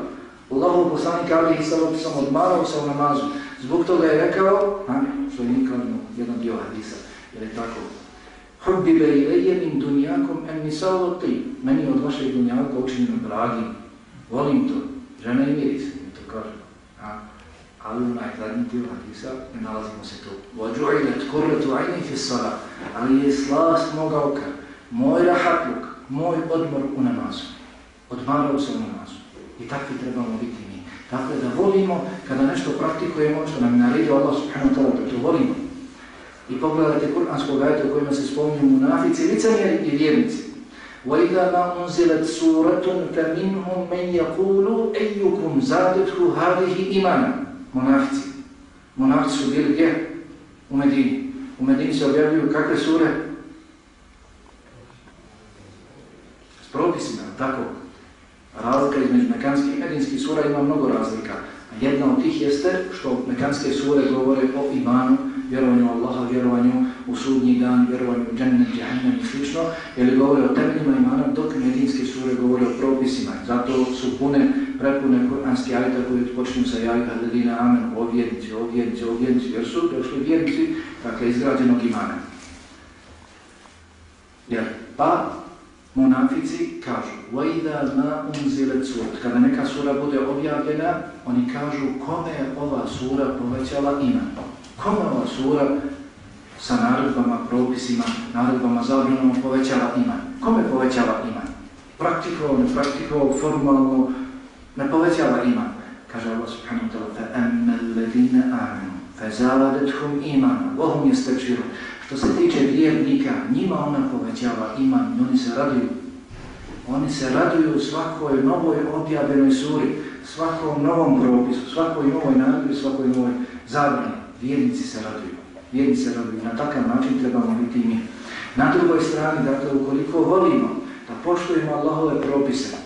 Allahov poslanik alihi sallam sam odmarao se u namazu. Zbog toga je rekao, a, što je nikadno jedan dio hadisa, jer je tako, Hubbibe ilaje min dunjakom en misalo ti. Meni od vašeg dunjaka učinjeno dragim. Volim to. Žena i miris, mi to kažemo A, ali u najkladnji dio hadisa ne nalazimo se tu. Vođu'ilet kurretu ajni fissara. Ali je slast moga oka, moj rahatluk, moj odmor u namazu. Odmarao se u namazu. I takvi trebamo biti mi. Dakle, da volimo kada nešto praktikujemo, što nam naredio Allah subhanahu wa ta'ala, da to volimo. I pogledajte kuranskog ajta u kojima se spominju munafici, licemjeri i vjernici. وَإِذَا مَا أُنْزِلَتْ سُورَةٌ فَمِنْهُمْ مَنْ يَقُولُ أَيُّكُمْ زَادَتْهُ هَذِهِ إِمَانًا monarci. Monarci su bili gdje? U Medini. U Medini se objavljuju kakve sure? S propisima, tako? Razlika između mekanskih i medinskih sura ima mnogo razlika. Jedna od tih jeste što mekanske sure govore o imanu, vjerovanju Allaha, vjerovanju u sudnji dan, vjerovanju u džennet, džahnem i slično, Jer govore o temeljima imana, dok medinske sure govore o propisima. Zato su pune, prepune kuranske ajta koji počinju sa jajka, ledina, amen, o vjernici, o vjernici, o vjernici, jer su došli vjernici, dakle, izgrađenog imana. Jer, pa, Munafici kažu, وَإِذَا مَا أُنْزِلَتْ سُورَ Kada neka sura bude objavljena, oni kažu, kome je ova sura povećala iman? Kome ova sura sa naredbama, propisima, naredbama, zabranom povećala iman? Kome povećala iman? Praktikovao, ne praktikovao, formalno, ne povećala iman. Kaže Allah subhanahu wa ta'ala, فَأَمَّ الَّذِينَ آمَنُوا فَزَالَدَتْهُمْ إِمَانًا وَهُمْ يَسْتَبْشِرُونَ Što se tiče vjernika, njima ona povećava iman i oni se raduju. Oni se raduju svakoj novoj objavljenoj suri, svakom novom propisu, svakoj novoj naredbi, svakoj novoj zabrani. Vjernici se raduju. Vjernici se raduju. Na takav način trebamo biti i mi. Na drugoj strani, dakle, ukoliko volimo da poštujemo Allahove propise,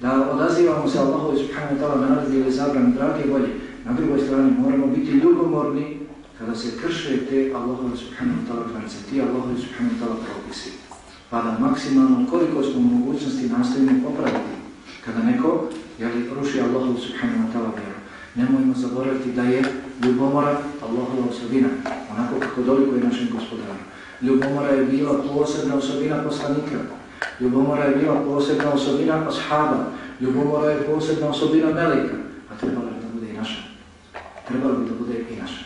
da odazivamo se Allahu subhanahu wa ta'ala naredbi ili zabrane drage volje, na drugoj strani moramo biti ljubomorni kada se krše te Allahove subhanahu wa ta'ala granice, ti Allahove subhanahu wa ta'ala propisi. Pa da maksimalno koliko smo u mogućnosti nastavimo popraviti. Kada neko jeli, ruši Allahove subhanahu wa ta'ala vjeru. Nemojmo zaboraviti da je ljubomora Allahova osobina, onako kako doliko je našem gospodaru. Ljubomora je bila posebna osobina poslanika. Ljubomora je bila posebna osobina ashaba. Ljubomora je posebna osobina melika. trebalo bi da bude i naša.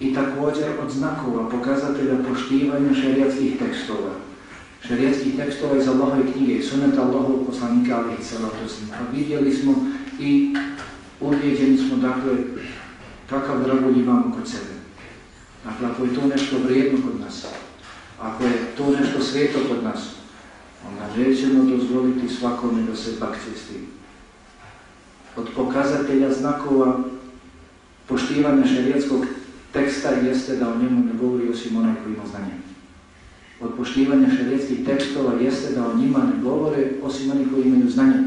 I također od znakova pokazatelja poštivanja šerijatskih tekstova. Šerijatskih tekstova iz Allahove knjige i suneta Allahov poslanika Ali i Salatu Pa vidjeli smo i uvjeđeni smo, dakle, kakav dragulj imamo kod sebe. Dakle, ako je to nešto vrijedno kod nas, ako je to nešto sveto kod nas, onda nećemo dozvoliti svakome da se bakće s tim. Od pokazatelja znakova poštivanja šarijetskog teksta jeste da o njemu ne govori osim onaj koji ima znanje. Od poštivanja šarijetskih tekstova jeste da o njima ne govore osim oni koji imaju znanje.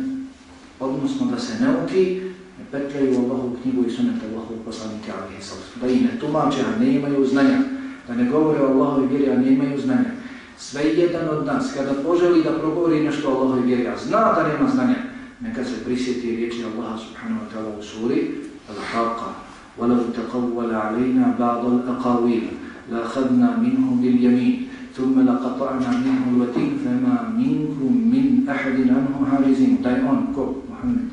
Odnosno da se ne uki, ne petljaju Allahovu knjigu i sunete Allahovu poslanike alihi sallam. Da i ne tumače, a ne imaju znanja. Da ne govore o Allahovi vjeri, a ne imaju znanja sve jedan od nas, kada poželi da progovori nešto Allahovi vjeri, a zna da nema znanja, neka se prisjeti riječi Allaha subhanahu wa ta'ala u suri, Al-Haqqa, وَلَوْ تَقَوَّلَ عَلَيْنَا بَعْضَ الْأَقَوِيلَ لَأَخَدْنَا مِنْهُمْ بِالْيَمِينَ ثُمَّ لَقَطَعْنَا مِنْهُمْ الْوَتِينَ فَمَا مِنْكُمْ مِنْ أَحَدٍ أَنْهُمْ حَرِزِينَ Taj on, ko? Muhammed.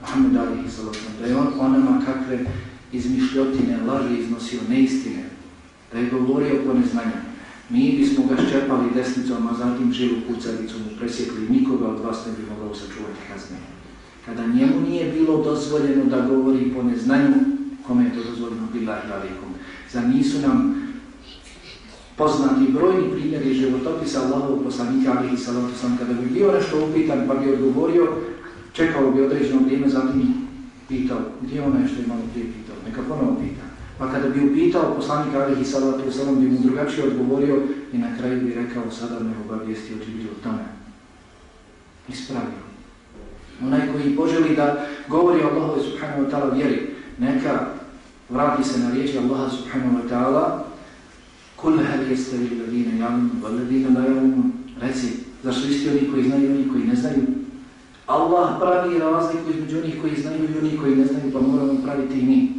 Muhammed Ali Hissalat. Taj on onama kakve izmišljotine, laži iznosio neistine. Taj govorio po neznanjama. Mi bismo ga ščepali desnicom, a zatim živu kucavicom mu presjekli. Nikoga od vas ne bi mogao sačuvati kazne. Kada njemu nije bilo dozvoljeno da govori po neznanju, kome je to dozvoljeno bila i velikom. Za nisu nam poznati brojni primjeri životopisa Allahovog poslanika Ali i Salatu Sam. Kada bi bio nešto upitan pa bi odgovorio, čekao bi određeno vrijeme, zatim pitao, gdje ono je što je malo prije pitao, neka ponovo pita. Pa kada bi upitao poslanik Alihi Salatu Salam, bi mu drugačije odgovorio i na kraju bi rekao, sada me obavijesti o Džibrilu tome. Ispravio. Onaj koji poželi da govori Allahu Allahove subhanahu wa ta'ala vjeri, neka vrati se na riječi Allaha subhanahu wa ta'ala Kul hal li ladine javnu, val ladine la javnu. Reci, zašto isti oni koji znaju i oni koji ne znaju? Allah pravi razliku između onih koji znaju i onih koji ne znaju, pa moramo praviti i mi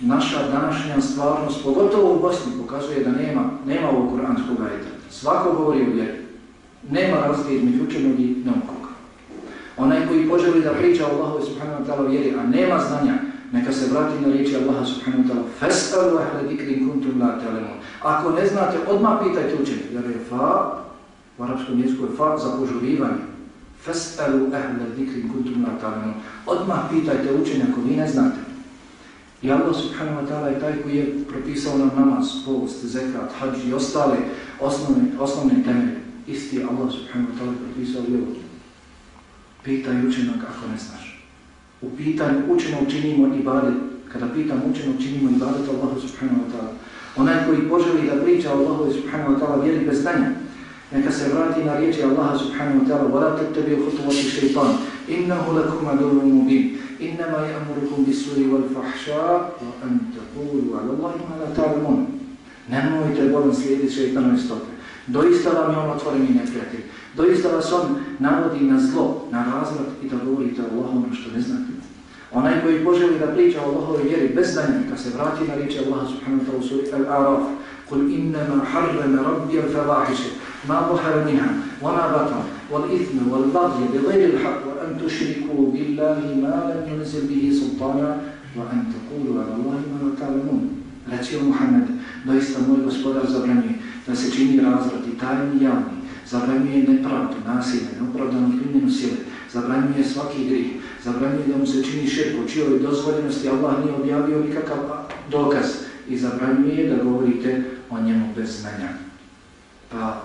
naša današnja stvarnost, pogotovo u Bosni, pokazuje da nema, nema ovog kuranskog ajeta. Svako govori o vjeri. Nema razlije između učenog i neukoga. Onaj koji poželi da priča o Allahu subhanahu wa ta'ala vjeri, a nema znanja, neka se vrati na riječi Allaha subhanahu wa ta'ala Fesalu ahle dikri kuntum la ta'lamun. Ako ne znate, odmah pitajte učenje. Jer je fa, u arapskom jeziku je fa za požurivanje. Fesalu ahle dikri kuntum la ta'lamun. Odmah pitajte učenje ako vi ne znate. I Allah subhanahu wa ta'ala je taj koji je propisao nam namaz, post, zekat, hađ i ostale osnovne, osnovne temelje. Isti je Allah subhanahu wa ta'ala propisao i ovo. Pitaj učenog ako ne znaš. U pitanju učenog činimo ibadet. Kada pitam učenog činimo ibadet Allah subhanahu wa ta'ala. Onaj koji poželi da priča o Allah subhanahu wa ta'ala vjeri bez znanja, neka se vrati na riječi Allah subhanahu wa ta'ala وَلَا تَتَّبِي خُطُوَةِ شَيْطَانِ إِنَّهُ لَكُمْ عَدُوٌ مُبِينٌ إنما يأمركم بالسوء والفحشاء وأن تقولوا على الله ما لا تعلمون Nemojte bolom slijediti šeitanove stope. Doista vam je on otvoreni neprijatelj. Doista vas on navodi na zlo, na razvrat i da govorite o Allahom što ne znate. Onaj koji poželi da priča o Allahove vjeri bez znanja, kad se vrati na riječi Allaha subhanahu wa ta'ala u suri Al-Araf, قل إنما حرم ربي الفواحش ما ظهر منها وما بطن والإثم والبغي بغير الحق وأن تشركوا بالله ما لم ينزل به سلطانا وأن تقولوا على الله ما لا تعلمون Reci o Muhammed, doista moj gospodar zabranjuje da se čini razrad i tajni i javni, zabranjuje nepravdu, nasilje, neopravdanu primjenu sile, zabranjuje svaki grih, zabranjuje da mu se čini širko, čijoj dozvoljenosti Allah nije objavio nikakav dokaz i zabranjuje da govorite o njemu bez znanja. Pa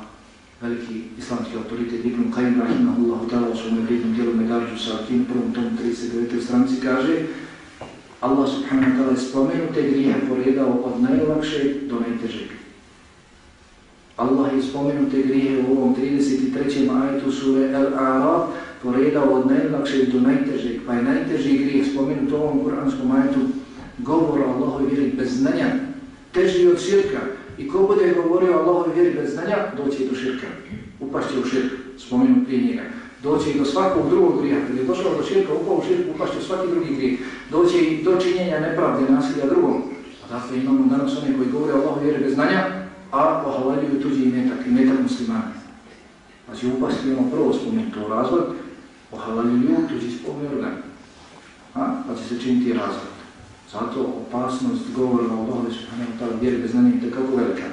veliki islamski autoritet Ibn Qayyim rahimahullahu ta'ala u svojom vrijednom dijelu Medarđu sa prvom tomu 39. stranici kaže Allah subhanahu wa ta'ala je spomenute grijehe poredao od najlakše do najtežeg. Allah je spomenute grijehe u ovom 33. ajetu sure Al-Araf poredao od najlakše do najtežeg, pa je najteži grijeh spomenut u ovom kuranskom ajetu govora o vjeri bez znanja, teži od širka, I ko bude govorio Allahu vjeri bez znanja, doći do širka. Upašće u širk, spomenu prije njega. Doći do svakog drugog grija. Kad je došao do širka, upao u širk, upašće svaki drugi grijeh. Doći i do činjenja nepravde, nasilja drugom. A dakle imamo danas one koji govore Allahu vjeri bez znanja, a pohavaljuju tuđi imetak, imetak muslimana. Znači upasti ono prvo spomenuto razvod, pohavaljuju tuđi spomenu organ. A? Pa će se činiti razvod. Zato opasnost govora o Allahu subhanahu wa ta'ala vjeri bez znanja je kako velika.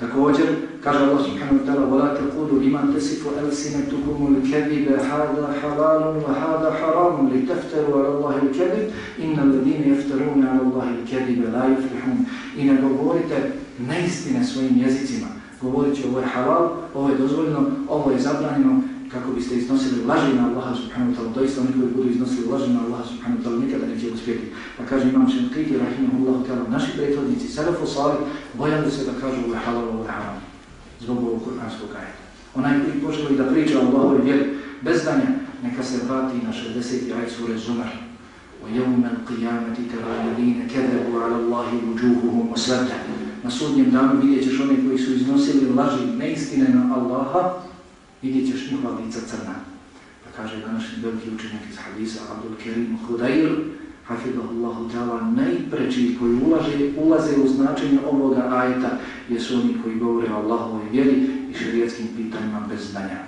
Također, kaže Allah subhanahu wa ta'ala وَلَا تَقُولُوا لِمَا تَسِفُ أَلْسِنَتُكُمُ الْكَذِبَ هَذَا حَلَالٌ وَهَذَا حَرَامٌ لِتَفْتَرُوا عَلَى اللَّهِ الْكَذِبِ إِنَّ الَّذِينَ يَفْتَرُونَ عَلَى اللَّهِ الْكَذِبَ لَا يُفْلِحُونَ I ne govorite neistine svojim jezicima. Govorit će ovo je halal, ovo je dozvoljeno, ovo je zabranjeno, kako biste iznosili laži na Allaha subhanahu wa ta'ala, doista oni koji budu iznosili laži na Allaha subhanahu wa ta'ala nikada neće uspjeti. Pa kaže imam Šenkriti, rahimahullahu ta'ala, naši prethodnici, Selefu Salih, bojali se da kažu ovo je halal, ovo je haram, zbog ovog kur'anskog ajeta. Onaj koji poželi da priča o Allahove vjeri bez danja, neka se vrati na 60. ajet sure Zumar. وَيَوْمَ الْقِيَامَةِ تَرَى الَّذِينَ كَذَبُوا عَلَى اللَّهِ وُجُوهُهُمْ وَسْوَدًا Na sudnjem danu vidjet ćeš one koji su iznosili laži neistine na Allaha vidjet ćeš njihova lica crna. Pa kaže današnji veliki učenjak iz hadisa Abdul Kerim Hudair, hafidahullahu ta'ala, najpreći koji ulaže, ulaze u značenje ovoga ajeta jesu oni koji govore o Allahovoj vjeri i širijetskim pitanjima bez znanja.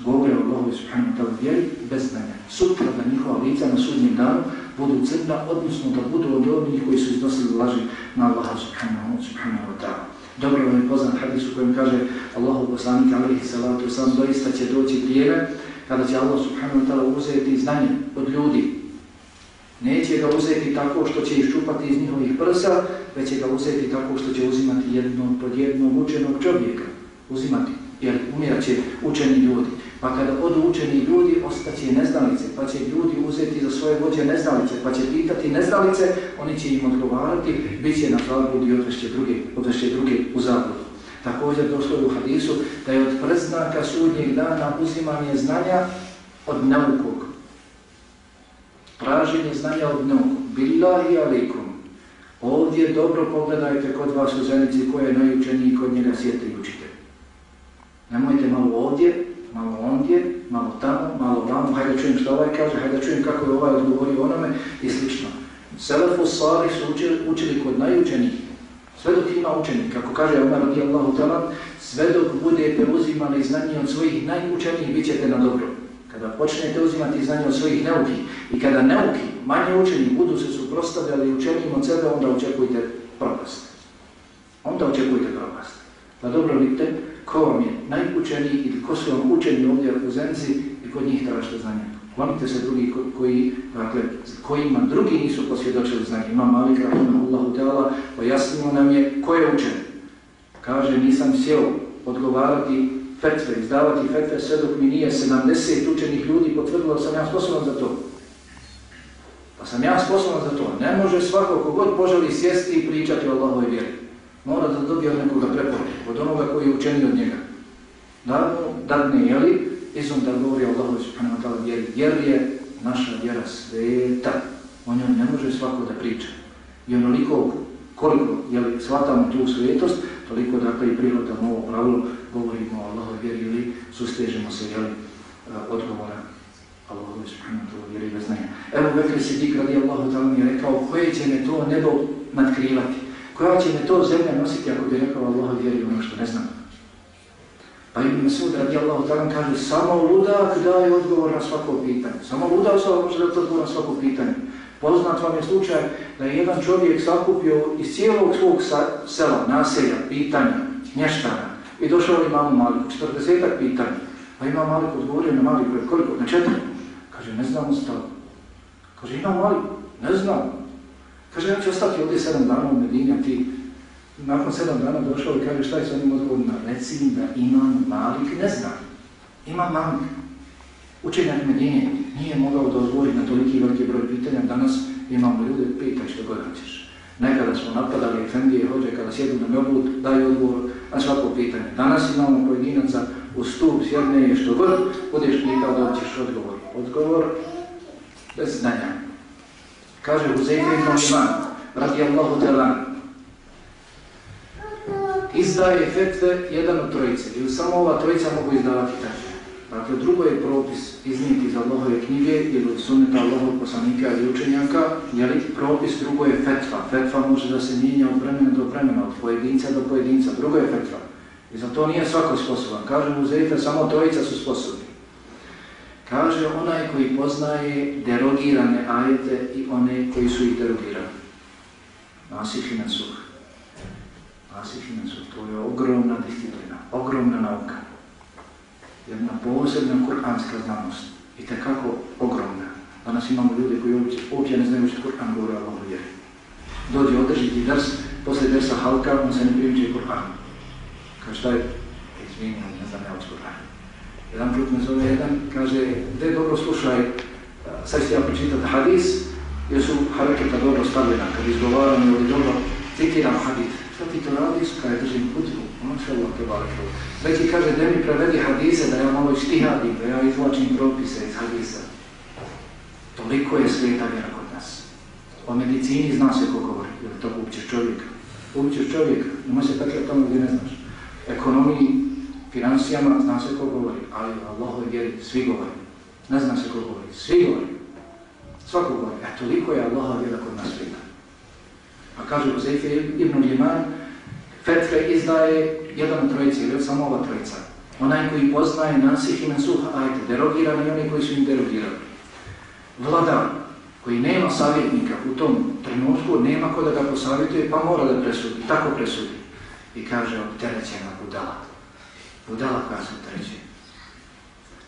Govore o Allahovoj subhanahu ta'ala vjeri bez znanja. Sutra da njihova lica na sudnjem danu budu crna, odnosno da budu od onih koji su iznosili laži na Allaha subhanahu, subhanahu ta'ala. Dobro vam je poznat hadis u kojem kaže Allahu poslanik alaihi salatu sam doista će doći vrijeme kada će Allah subhanahu wa ta'ala uzeti znanje od ljudi. Neće ga uzeti tako što će iščupati iz njihovih prsa, već će ga uzeti tako što će uzimati jedno pod jednog učenog čovjeka. Uzimati, jer umirat će učeni ljudi. Pa kada odu učeni ljudi, ostaće neznalice, pa će ljudi uzeti za svoje vođe neznalice, pa će pitati neznalice, oni će im odgovarati, bit će na zabludu i odvešće druge, odvešće druge u zabludu. Također došlo je u hadisu da je od predznaka sudnjeg dana uzimanje znanja od naukog. Praženje znanja od naukog. Billahi alikum. Ovdje dobro pogledajte kod vas u zenici koje je najučeniji kod njega sjeti učitelj. Nemojte malo ovdje, malo ondje, malo tamo, malo vamo, hajde čujem što ovaj kaže, hajde čujem kako je ovaj odgovorio onome i slično. Selefu Sari su učili, učili kod najučenijih. Sve dok ima učenik, kako kaže Omar radijallahu talan, sve dok budete uzimali znanje od svojih najučenijih, bit ćete na dobro. Kada počnete uzimati znanje od svojih neukih i kada neuki, manje učeni, budu se suprostavljali učenijim od sebe, onda očekujte propast. Onda očekujte propast. Pa dobro vidite, ko vam je najučeniji ili ko su vam učeni ovdje u zemci i kod njih tražite znanje. Klonite se drugi koji, dakle, kojima drugi nisu posvjedočili znanje. Imam Malik Rahimahullahu Teala pojasnimo nam je ko je učen. Kaže, nisam sjeo odgovarati fetve, izdavati fetve sve dok mi nije 70 učenih ljudi potvrdilo sam ja sposoban za to. Pa sam ja sposoban za to. Ne može svako kogod poželi sjesti i pričati o Allahove vjeri. Mora da dobije od nekoga preporuku, od onoga koji je učenio od njega. Da dadne, jeli, izum da govori Allah Allahu subhanahu wa ta'ala vjeri. Jer je naša vjera sveta. O njoj ne može svako da priča. I onoliko koliko jeli, shvatamo tu svetost, toliko dakle i prihvatamo ovo pravilo, govorimo o Allahu vjeri ili sustežemo se jeli, eh, odgovora Allahu subhanahu wa ta'ala vjeri i znanja. Evo Bekri Sidik radi Allahu ta'ala mi je rekao koje će me to nebo nadkrivati. Koja će me to zemlja nositi ako bi rekao Allah vjeri ono što ne znam? Pa Ibn Masud radijallahu ta'ala kaže samo ludak daje odgovor na svako pitanje. Samo ludak samo može dati odgovor na svako pitanje. Poznat vam je slučaj da je jedan čovjek sakupio iz cijelog svog sela, naselja, pitanja, mještana i došao imamo Maliku, 40 pitanja. Pa ima Malik odgovorio na Maliku, koliko? Na četiri. Kaže, ne znam stav. Kaže, ima Malik, ne znam. Kaže, ja ću ostati ovdje sedam dana u Medini, ti nakon sedam dana došao i kaže šta je s onim odgovorima? Reci im da imam Malik, ne znam. Imam Malik. Učenjak Medine nije mogao da odgovori na toliki veliki broj pitanja. Danas imamo ljude, pitaj što god hoćeš. Nekada smo napadali Efendije, hođe, kada sjedu na mebut, daju odgovor na svako pitanje. Danas imamo pojedinaca u stup, sjedne i što god, budeš pitao da ćeš odgovor. Odgovor bez znanja. Kaže Huzeyfe ibn Iman, radijallahu talan, izdaje fetve jedan od trojice, ili samo ova trojica mogu izdavati takve. Dakle, drugo je propis iznijeti iz Allahove knjige ili od sunneta Allahov poslanika ili učenjaka, jer propis drugo je fetva. Fetva može da se mijenja od vremena do vremena, od pojedinca do pojedinca. Drugo je fetva. I za to nije svako sposoban. Kaže Huzeyfe, samo trojica su sposobni. Kaže onaj koji poznaje derogirane ajete i one koji su ih derogirani. Nasih i nasuh. Nasih i nasuh. To je ogromna disciplina, ogromna nauka. Jedna posebna kuranska znanost. I tekako ogromna. Danas imamo ljude koji uopće, uopće ne znaju što Kur'an govore o Allahu vjeri. Dođe održiti drs, posle drsa halka, on se ne priuče Kur'an. Kaže šta je? Izvini, ne znam ja od Kur'an. Jedan put me zove jedan, kaže, gde dobro slušaj, e, sad ću ja pročitati hadis, jer su hareketa dobro stavljena, kad izgovaram ili dobro citiram hadis. Šta ti to radiš? Kada držim kutku, ono što Allah te barak. Neki kaže, da mi prevedi hadise, da ja malo ištihadim, da ja izvlačim propise iz hadisa. Toliko je sveta vjera kod nas. O medicini zna se ko govori, jer to uopćeš čovjeka. Uopćeš čovjeka, nema se tako tamo gdje ne znaš. Ekonomiji, financijama zna se ko govori, ali Allahove vjeri svi govori. Ne zna se ko govori, svi govori. Svako govori, a toliko je Allahova vjera kod nas sveta. A kaže Uzefe ibn Liman, fetve izdaje jedan trojici, ili samo ova trojica. Onaj koji poznaje nasih i mensuha, ajte, derogirani i oni koji su im derogirani. Vladar koji nema savjetnika u tom trenutku, nema ko da ga posavjetuje, pa mora da presudi, tako presudi. I kaže, opterećena budala. Budala koja se treće.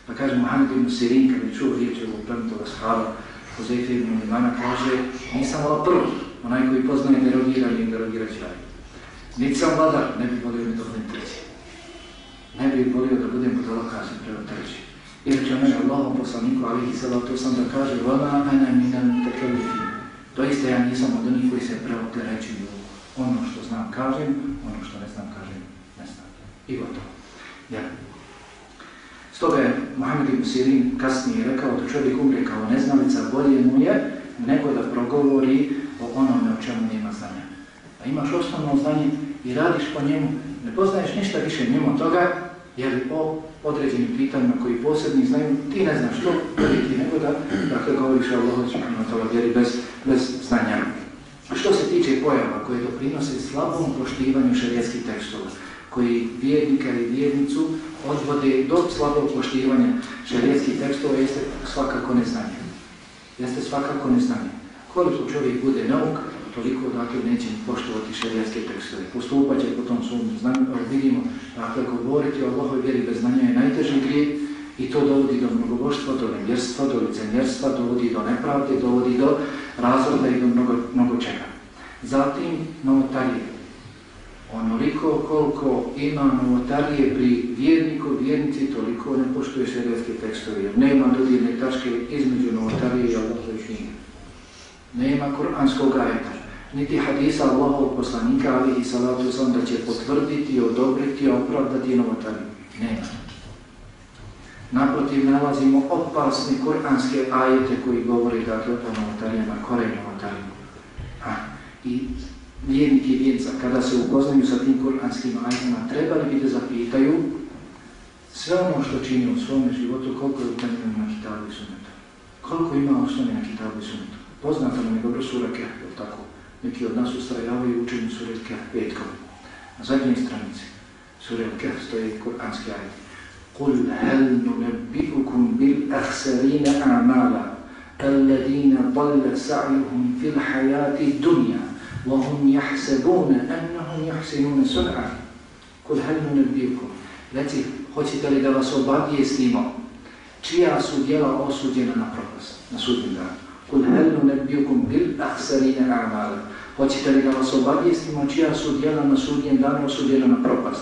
Pa kaže Mohamed ibn Sirin, kad je čuo riječ ovog plemitoga shava, Uzefe ibn Limana kaže, nisam ova prvi, onaj koji poznaje derogiranje i derogiraćaj. Niti sam vladar, ne bih volio da budem treći. Ne bih volio da budem budala koja se preoptereće. Ili će mene Allahom poslaniku, ali i sada to sam da kaže, vama mene mi nam tekelifi. Doista ja nisam od onih koji se preopterećuju. Ono što znam kažem, ono što ne znam kažem, ne znam. I gotovo. Ja. Stoga je Mohamed ibn Sirin kasnije rekao da čovjek umre kao neznalica, bolje mu je nego da progovori o onome o čemu nema znanja. A imaš osnovno znanje i radiš po njemu, ne poznaješ ništa više mimo toga, jer o određenim pitanjima koji posebni znaju, ti ne znaš što veliki nego da dakle, govoriš o Allahu subhanahu wa ta'ala vjeri bez, bez znanja. Što se tiče pojava koje doprinose slabom poštivanju šarijetskih tekstova, koji vjernika i vjernicu odvode do slabog poštivanja šarijetskih tekstova, jeste svakako neznanje. Jeste svakako neznanje. Koliko čovjek bude nauk, toliko dakle neće poštovati šarijetske tekstove. Postupat će po tom svom znanju, vidimo, dakle, govoriti o Allahoj vjeri bez znanja je najteži grije i to dovodi do mnogoboštva, do nevjerstva, do licenjerstva, dovodi do nepravde, dovodi do razloga i do mnogo, mnogo čega. Zatim, novotarije. Onoliko koliko ima novotarije pri vjerniku, vjernici, toliko ne poštuje šerijatske tekstove, jer nema dodirne tačke između novotarije i Allahove knjige. Nema kuranskog ajeta niti hadisa Allahov poslanika i salatu sam da će potvrditi, odobriti, opravdati novotariju. Nema. Naprotiv, nalazimo opasne koranske ajete koji govori dakle o novotarijama, korej novotarijama. I vjernik i vjernica, kada se upoznaju sa tim kuranskim ajzama, trebali bi da zapitaju sve ono što čini u svome životu, koliko je upanjeno na Kitabu i Sunnetu. Koliko ima osnovne na Kitabu i Sunnetu. Poznata nam je dobro sura Kerh, je tako? Neki od nas ustrajavaju učenju sura Kerh petkom. Na zadnjoj stranici sura Kerh kuranski koranski ajz. قُلْ هَلْ bil بِالْأَخْسَرِينَ a'mala الَّذِينَ ضَلَّ سَعِيهُمْ فِي الْحَيَاةِ الدُّنْيَا وهم يحسبون أنهم يحسنون سرعا قل هل ننبيكم التي خطيت لدرى صباتي اسلما چيا سجل أسجل نقرأس نسود الله قل هل ننبيكم بالأخسرين أعمالا Hoći da li da vas obavijestimo čija su djela na sudnjem danu, su djela na propast.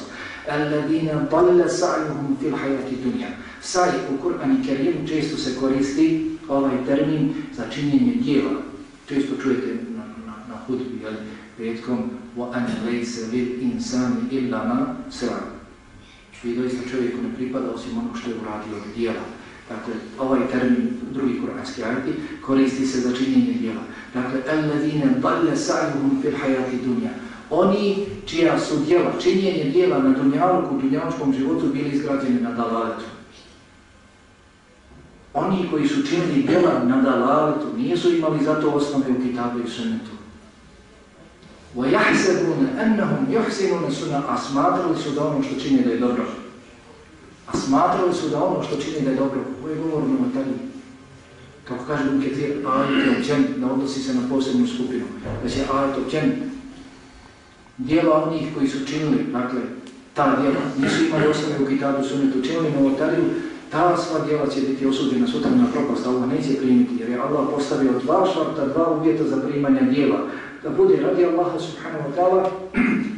Alladine balle sa'juhum fil hayati dunja. Saj u Kur'an i Kerim često se koristi ovaj termin za činjenje djela. Često čujete hudbi, jel, petkom وَأَنَ لَيْسَ لِلْإِنسَانِ إِلَّا مَا سَرَ I doista čovjeku ne pripada osim ono što je uradio od djela. Dakle, ovaj termin, drugi kuranski ajati, koristi se za činjenje djela. Dakle, الَّذِينَ ضَلَّ سَعْيُهُمْ فِي الْحَيَاتِ دُنْيَا Oni čija su djela, činjenje djela na dunjalku, u dunjalčkom životu bili izgrađeni na dalaletu. Oni koji su činili djela na dalaletu, nisu imali zato osnove u kitabu i sunnetu. وَيَحْسَبُونَ أَنَّهُمْ يُحْسِنُونَ سُنَا A smatrali su da ono što čini da je dobro. A smatrali su da ono što čini da je dobro, ovo je govor novotariji. Kako kaže Buketir, ajet je općen, da odnosi se na posebnu skupinu. Da će ajet općen dijela onih koji su činili, dakle, ta dijela, nisu imali osnovi u kitabu sunetu, činili novotariju, ta sva dijela će biti osuđena sutra na propast, Allah neće primiti, jer je Allah postavio dva šarta, dva uvjeta za primanje dijela. Da bude radi Allaha subhanahu wa ta'ala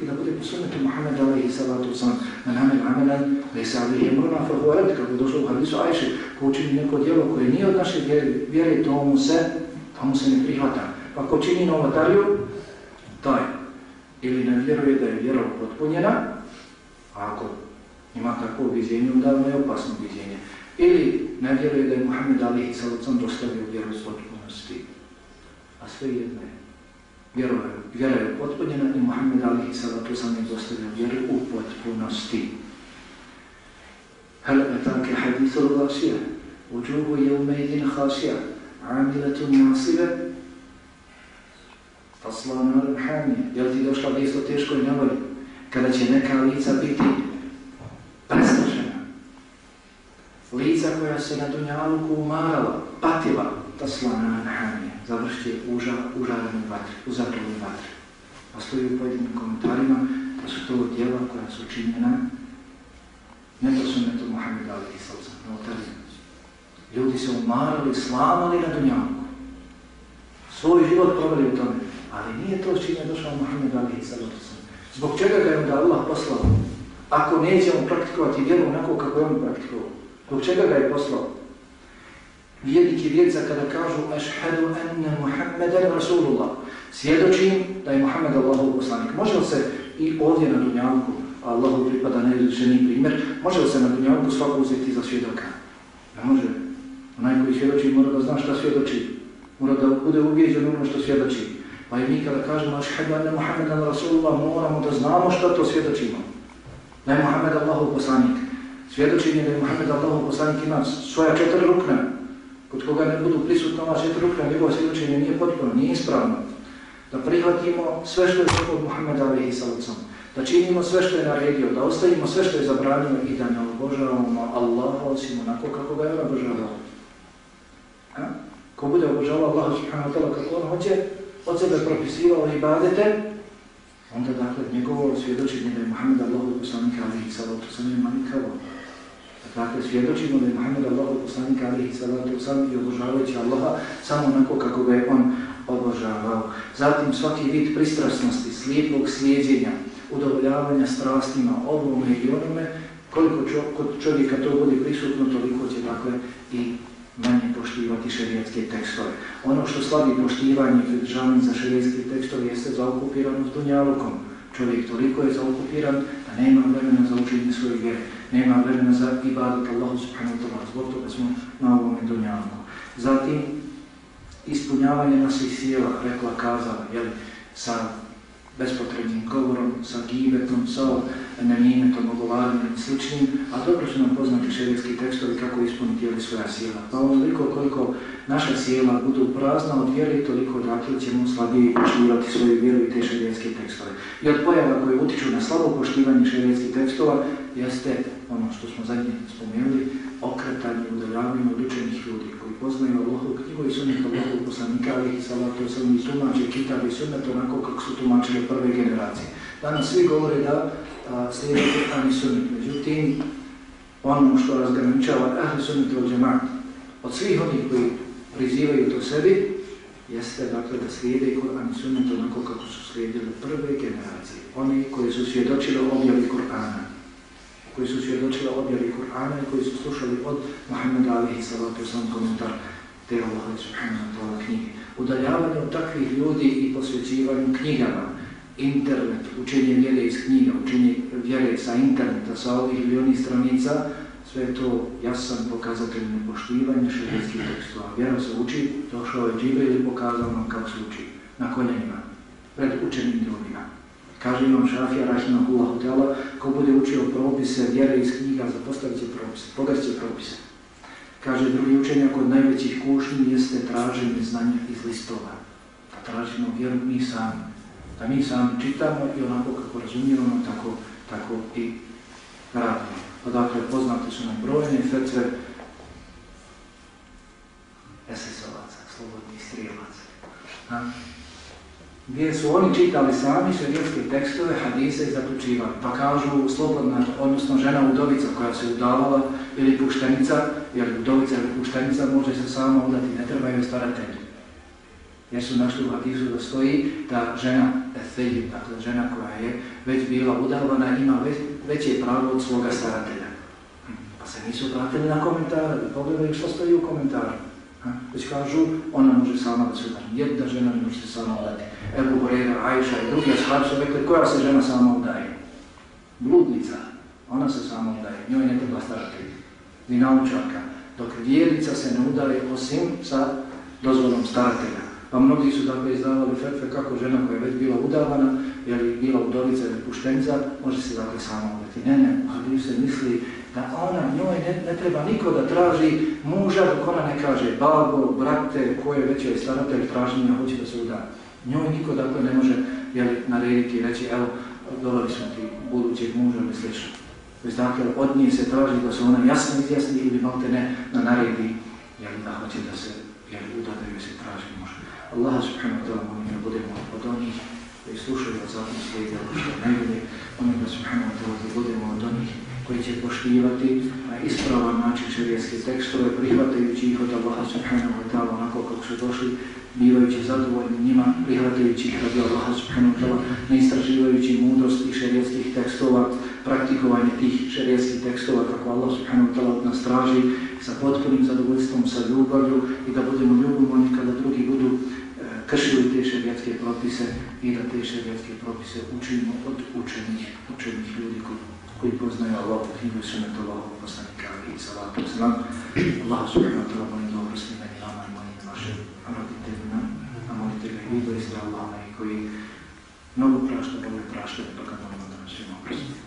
i da bude po sunnetu Muhammeda alaihi salatu sam na namir amelan, da je sa alihi mrna fa huwa rad, kako je došlo u hadisu Ajše, ko učini neko djelo koje nije od naše vjere, vjere tomu se, tomu se ne prihvata. Pa ko čini novotariju, taj ili ne vjeruje da je vjera potpunjena, a ako ima takvo viđenje, onda je opasno viđenje. Ili ne vjeruje da je Muhammed Ali Salocom dostavio vjeru s potpunosti. A sve jedno je vjeruje, vjera je upotpunjena i Muhammed Ali Hissala tu sam im zostavio vjeru u potpunosti. Hel etake hadithu l-gasija, uđuhu je umejdin hasija, amilatu nasive, taslana l-hamija, je ti došla da teško i nevoj, kada će neka lica biti prestažena, lica koja se na dunjalu umarala, patila, taslana l-hamija, završiti uža, užarenu vatru, uzapljenu vatru. Postoji u pojedinim komentarima da su to djela koja su učinjena ne to su metu Mohameda Ali Islalca, na otarzinu. Ljudi se umarali, slamali na dunjavku. Svoj život proveli u tome. Ali nije to s je došao Mohamed Ali Islalca. Zbog čega ga je onda Allah poslao? Ako nećemo praktikovati vjeru onako kako je on praktikovao. Zbog čega ga je poslao? Veliki vjerca kada kažu Ašhadu anna Muhammeden Rasulullah. Svjedočim da je Muhammed Allahov poslanik. Može li se i ovdje na dunjavku Allahu pripada neizvršeni primjer, može li se na dunjavku svako uzeti za svjedoka? Ne može. Onaj koji svjedoči mora da zna šta svjedoči. Mora da bude ubijeđen ono što svjedoči. Pa i mi kada kažemo Ašhadu anna Muhammeden Rasulullah, moramo da znamo šta to svjedočimo. Da je Muhammed Allahu poslanik. Svjedočenje da je Muhammed Allahu poslanik ima svoja četiri rukna. Kod koga ne budu prisutna ova četiri rukna, njegovo svjedočenje nije potpuno, nije ispravno. Da prihvatimo sve što je od Muhammeda alaihi sallam da činimo sve što je naredio, da ostavimo sve što je zabranio i da ne obožavamo Allaha osim onako kako ga je on obožavao. A? Ko bude obožavao Allaha subhanahu wa ta'la kako on hoće, od sebe propisivao i badete, onda dakle njegovo svjedočenje da je Muhammed Allahu poslanika alihi salatu sam je manjkavo. Dakle, svjedočimo da je Muhammed Allahu poslanika alihi salatu sam i obožavajući Allaha samo onako kako ga je on obožavao. Zatim svaki vid pristrasnosti, slijepog slijedjenja, udovoljavanja strastima ovome i onome, koliko čo, kod čovjeka to bude prisutno, toliko će dakle i manje poštivati šerijetske tekstove. Ono što slabi poštivanje i pridržavanje za šerijetske tekstove jeste zaokupirano s dunjalukom. Čovjek toliko je zaokupiran da nema vremena za učenje svoje vjere, nema vremena za ibadat Allahu subhanahu wa ta'ala, zbog toga smo na ovome dunjavku. Zatim, ispunjavanje naših sjela, rekla, kazala, jeli, sa bespotrebnim govorom, sa gibetom, sa nemimetom, ogovaranjem i sličnim, a dobro su nam poznati šerijski tekstovi kako ispuniti jeli svoja sjela. Pa onoliko koliko naša sjela budu prazna od vjere, toliko dakle ćemo slabije poštivati svoju vjeru i te šerijski tekstove. I od pojava koje utiču na slabo poštivanje šerijskih tekstova jeste ono što smo zadnje spomenuli, okretanje u udaljavanje od učenih ljudi koji poznaju Allahovu knjigu i sunnet Allahovu poslanika i salatu sam i tumače kitab i sunnet onako kako su tumačili prve generacije. Danas svi govore da slijede Kur'an i sunnet, međutim ono što razgraničava ahli sunnet od džemat od svih onih koji prizivaju to sebi jeste dakle da slijede Kur'an i sunnet onako kako su slijedili prve generacije. Oni koji su svjedočili objavi Kur'ana koji su svjedočili objavi Kur'ana i koji su slušali od Muhammeda alihi salatu sam komentar te Allaha subhanahu wa ta'ala knjige. Udaljavanje od takvih ljudi i posvećivanju knjigama, internet, učenje vjere iz knjiga, učenje vjere sa interneta, sa ovih ili onih stranica, sve to jasan pokazatelj nepoštivanja šarijetskih tekstova. Vjera se uči, došao je džive ili pokazao nam kako se uči, na koljenima, pred učenim ljudima. Kaže imam Šafija, Rahimahullah Hotela, ko bude učio propise, vjere iz knjiga, zapostavit će propise, pogast će propise. Kaže drugi učenjak od najvećih kušnji jeste traženje znanja iz listova. Pa tražimo vjeru mi sami. Da mi sami čitamo i onako kako razumijemo, tako, tako i radimo. Odakle poznate su nam brojne fetve SS-ovaca, slobodnih strijelaca. Gdje su oni čitali sami šarijetske tekstove, hadise i zaključivali. Pa kažu slobodna, odnosno žena udovica koja se udavala ili puštenica, jer udovica ili puštenica može se sama udati, ne treba joj staratelji. Jer su našli u hadisu da stoji da žena, efejim, dakle žena koja je već bila udavana, ima već, veće pravo od svoga staratelja. Pa se nisu pratili na komentare, da pogledaju što stoji u komentaru. Već kažu, ona može sama da se udari. Jedna žena ne može se sama udati. Ebu Horeira, Ajša i drugi ashabi su rekli koja se žena sama udaje. Bludnica, ona se sama udaje, njoj ne treba staratelj. Ni naučarka, dok vjernica se ne udaje osim sa dozvolom staratelja. Pa mnogi su dakle izdavali fetve kako žena koja je već bila udavana, jer bila udovica ili puštenca, može se dakle sama udati. Ne, ne, ali se misli da ona njoj ne, ne treba niko da traži muža dok ona ne kaže babo, brate, ko je već je staratelj, traženja, hoće da se uda. Njoj niko dakle ne može jeli, narediti i reći evo, doveli smo ti budućeg muža ili slično. Već dakle, od nje se traži da se ona jasno izjasni ili malte ne na naredi, jeli, da hoće da se jeli, uda da joj se traži muža. Allah subhanahu wa ta'ala molim da budemo od onih koji slušaju od zakon svoje da ono što je najbolje. Molim da subhanahu wa ta'ala da budemo od onih koji će poštivati na ispravan način šarijetske tekstove, prihvatajući ih od Allaha subhanahu wa ta'ala onako kako su došli, bivajući zadovoljni njima, prihvatajući ih radi Allaha subhanahu wa ta'ala, ne istraživajući mudrost tih šarijetskih tekstova, praktikovanje tih šarijetskih tekstova kako Allah subhanahu wa ta'ala od nas traži, sa potpunim zadovoljstvom, sa ljubavlju i da budemo ljubomorni kada drugi budu e, kršili te šarijetske propise i da te šarijetske propise učimo od učenih, učenih ljudi koji koji poznaju Allah, knjigu i sunetu Allahog poslanika i salatu selam. Allah subhanahu wa ta'ala molim da oprosti meni nama i molim našim roditeljima, a molite ga i vi doista Allah i koji mnogo prašta, bolje prašta, pa kad molimo da nas svima oprosti.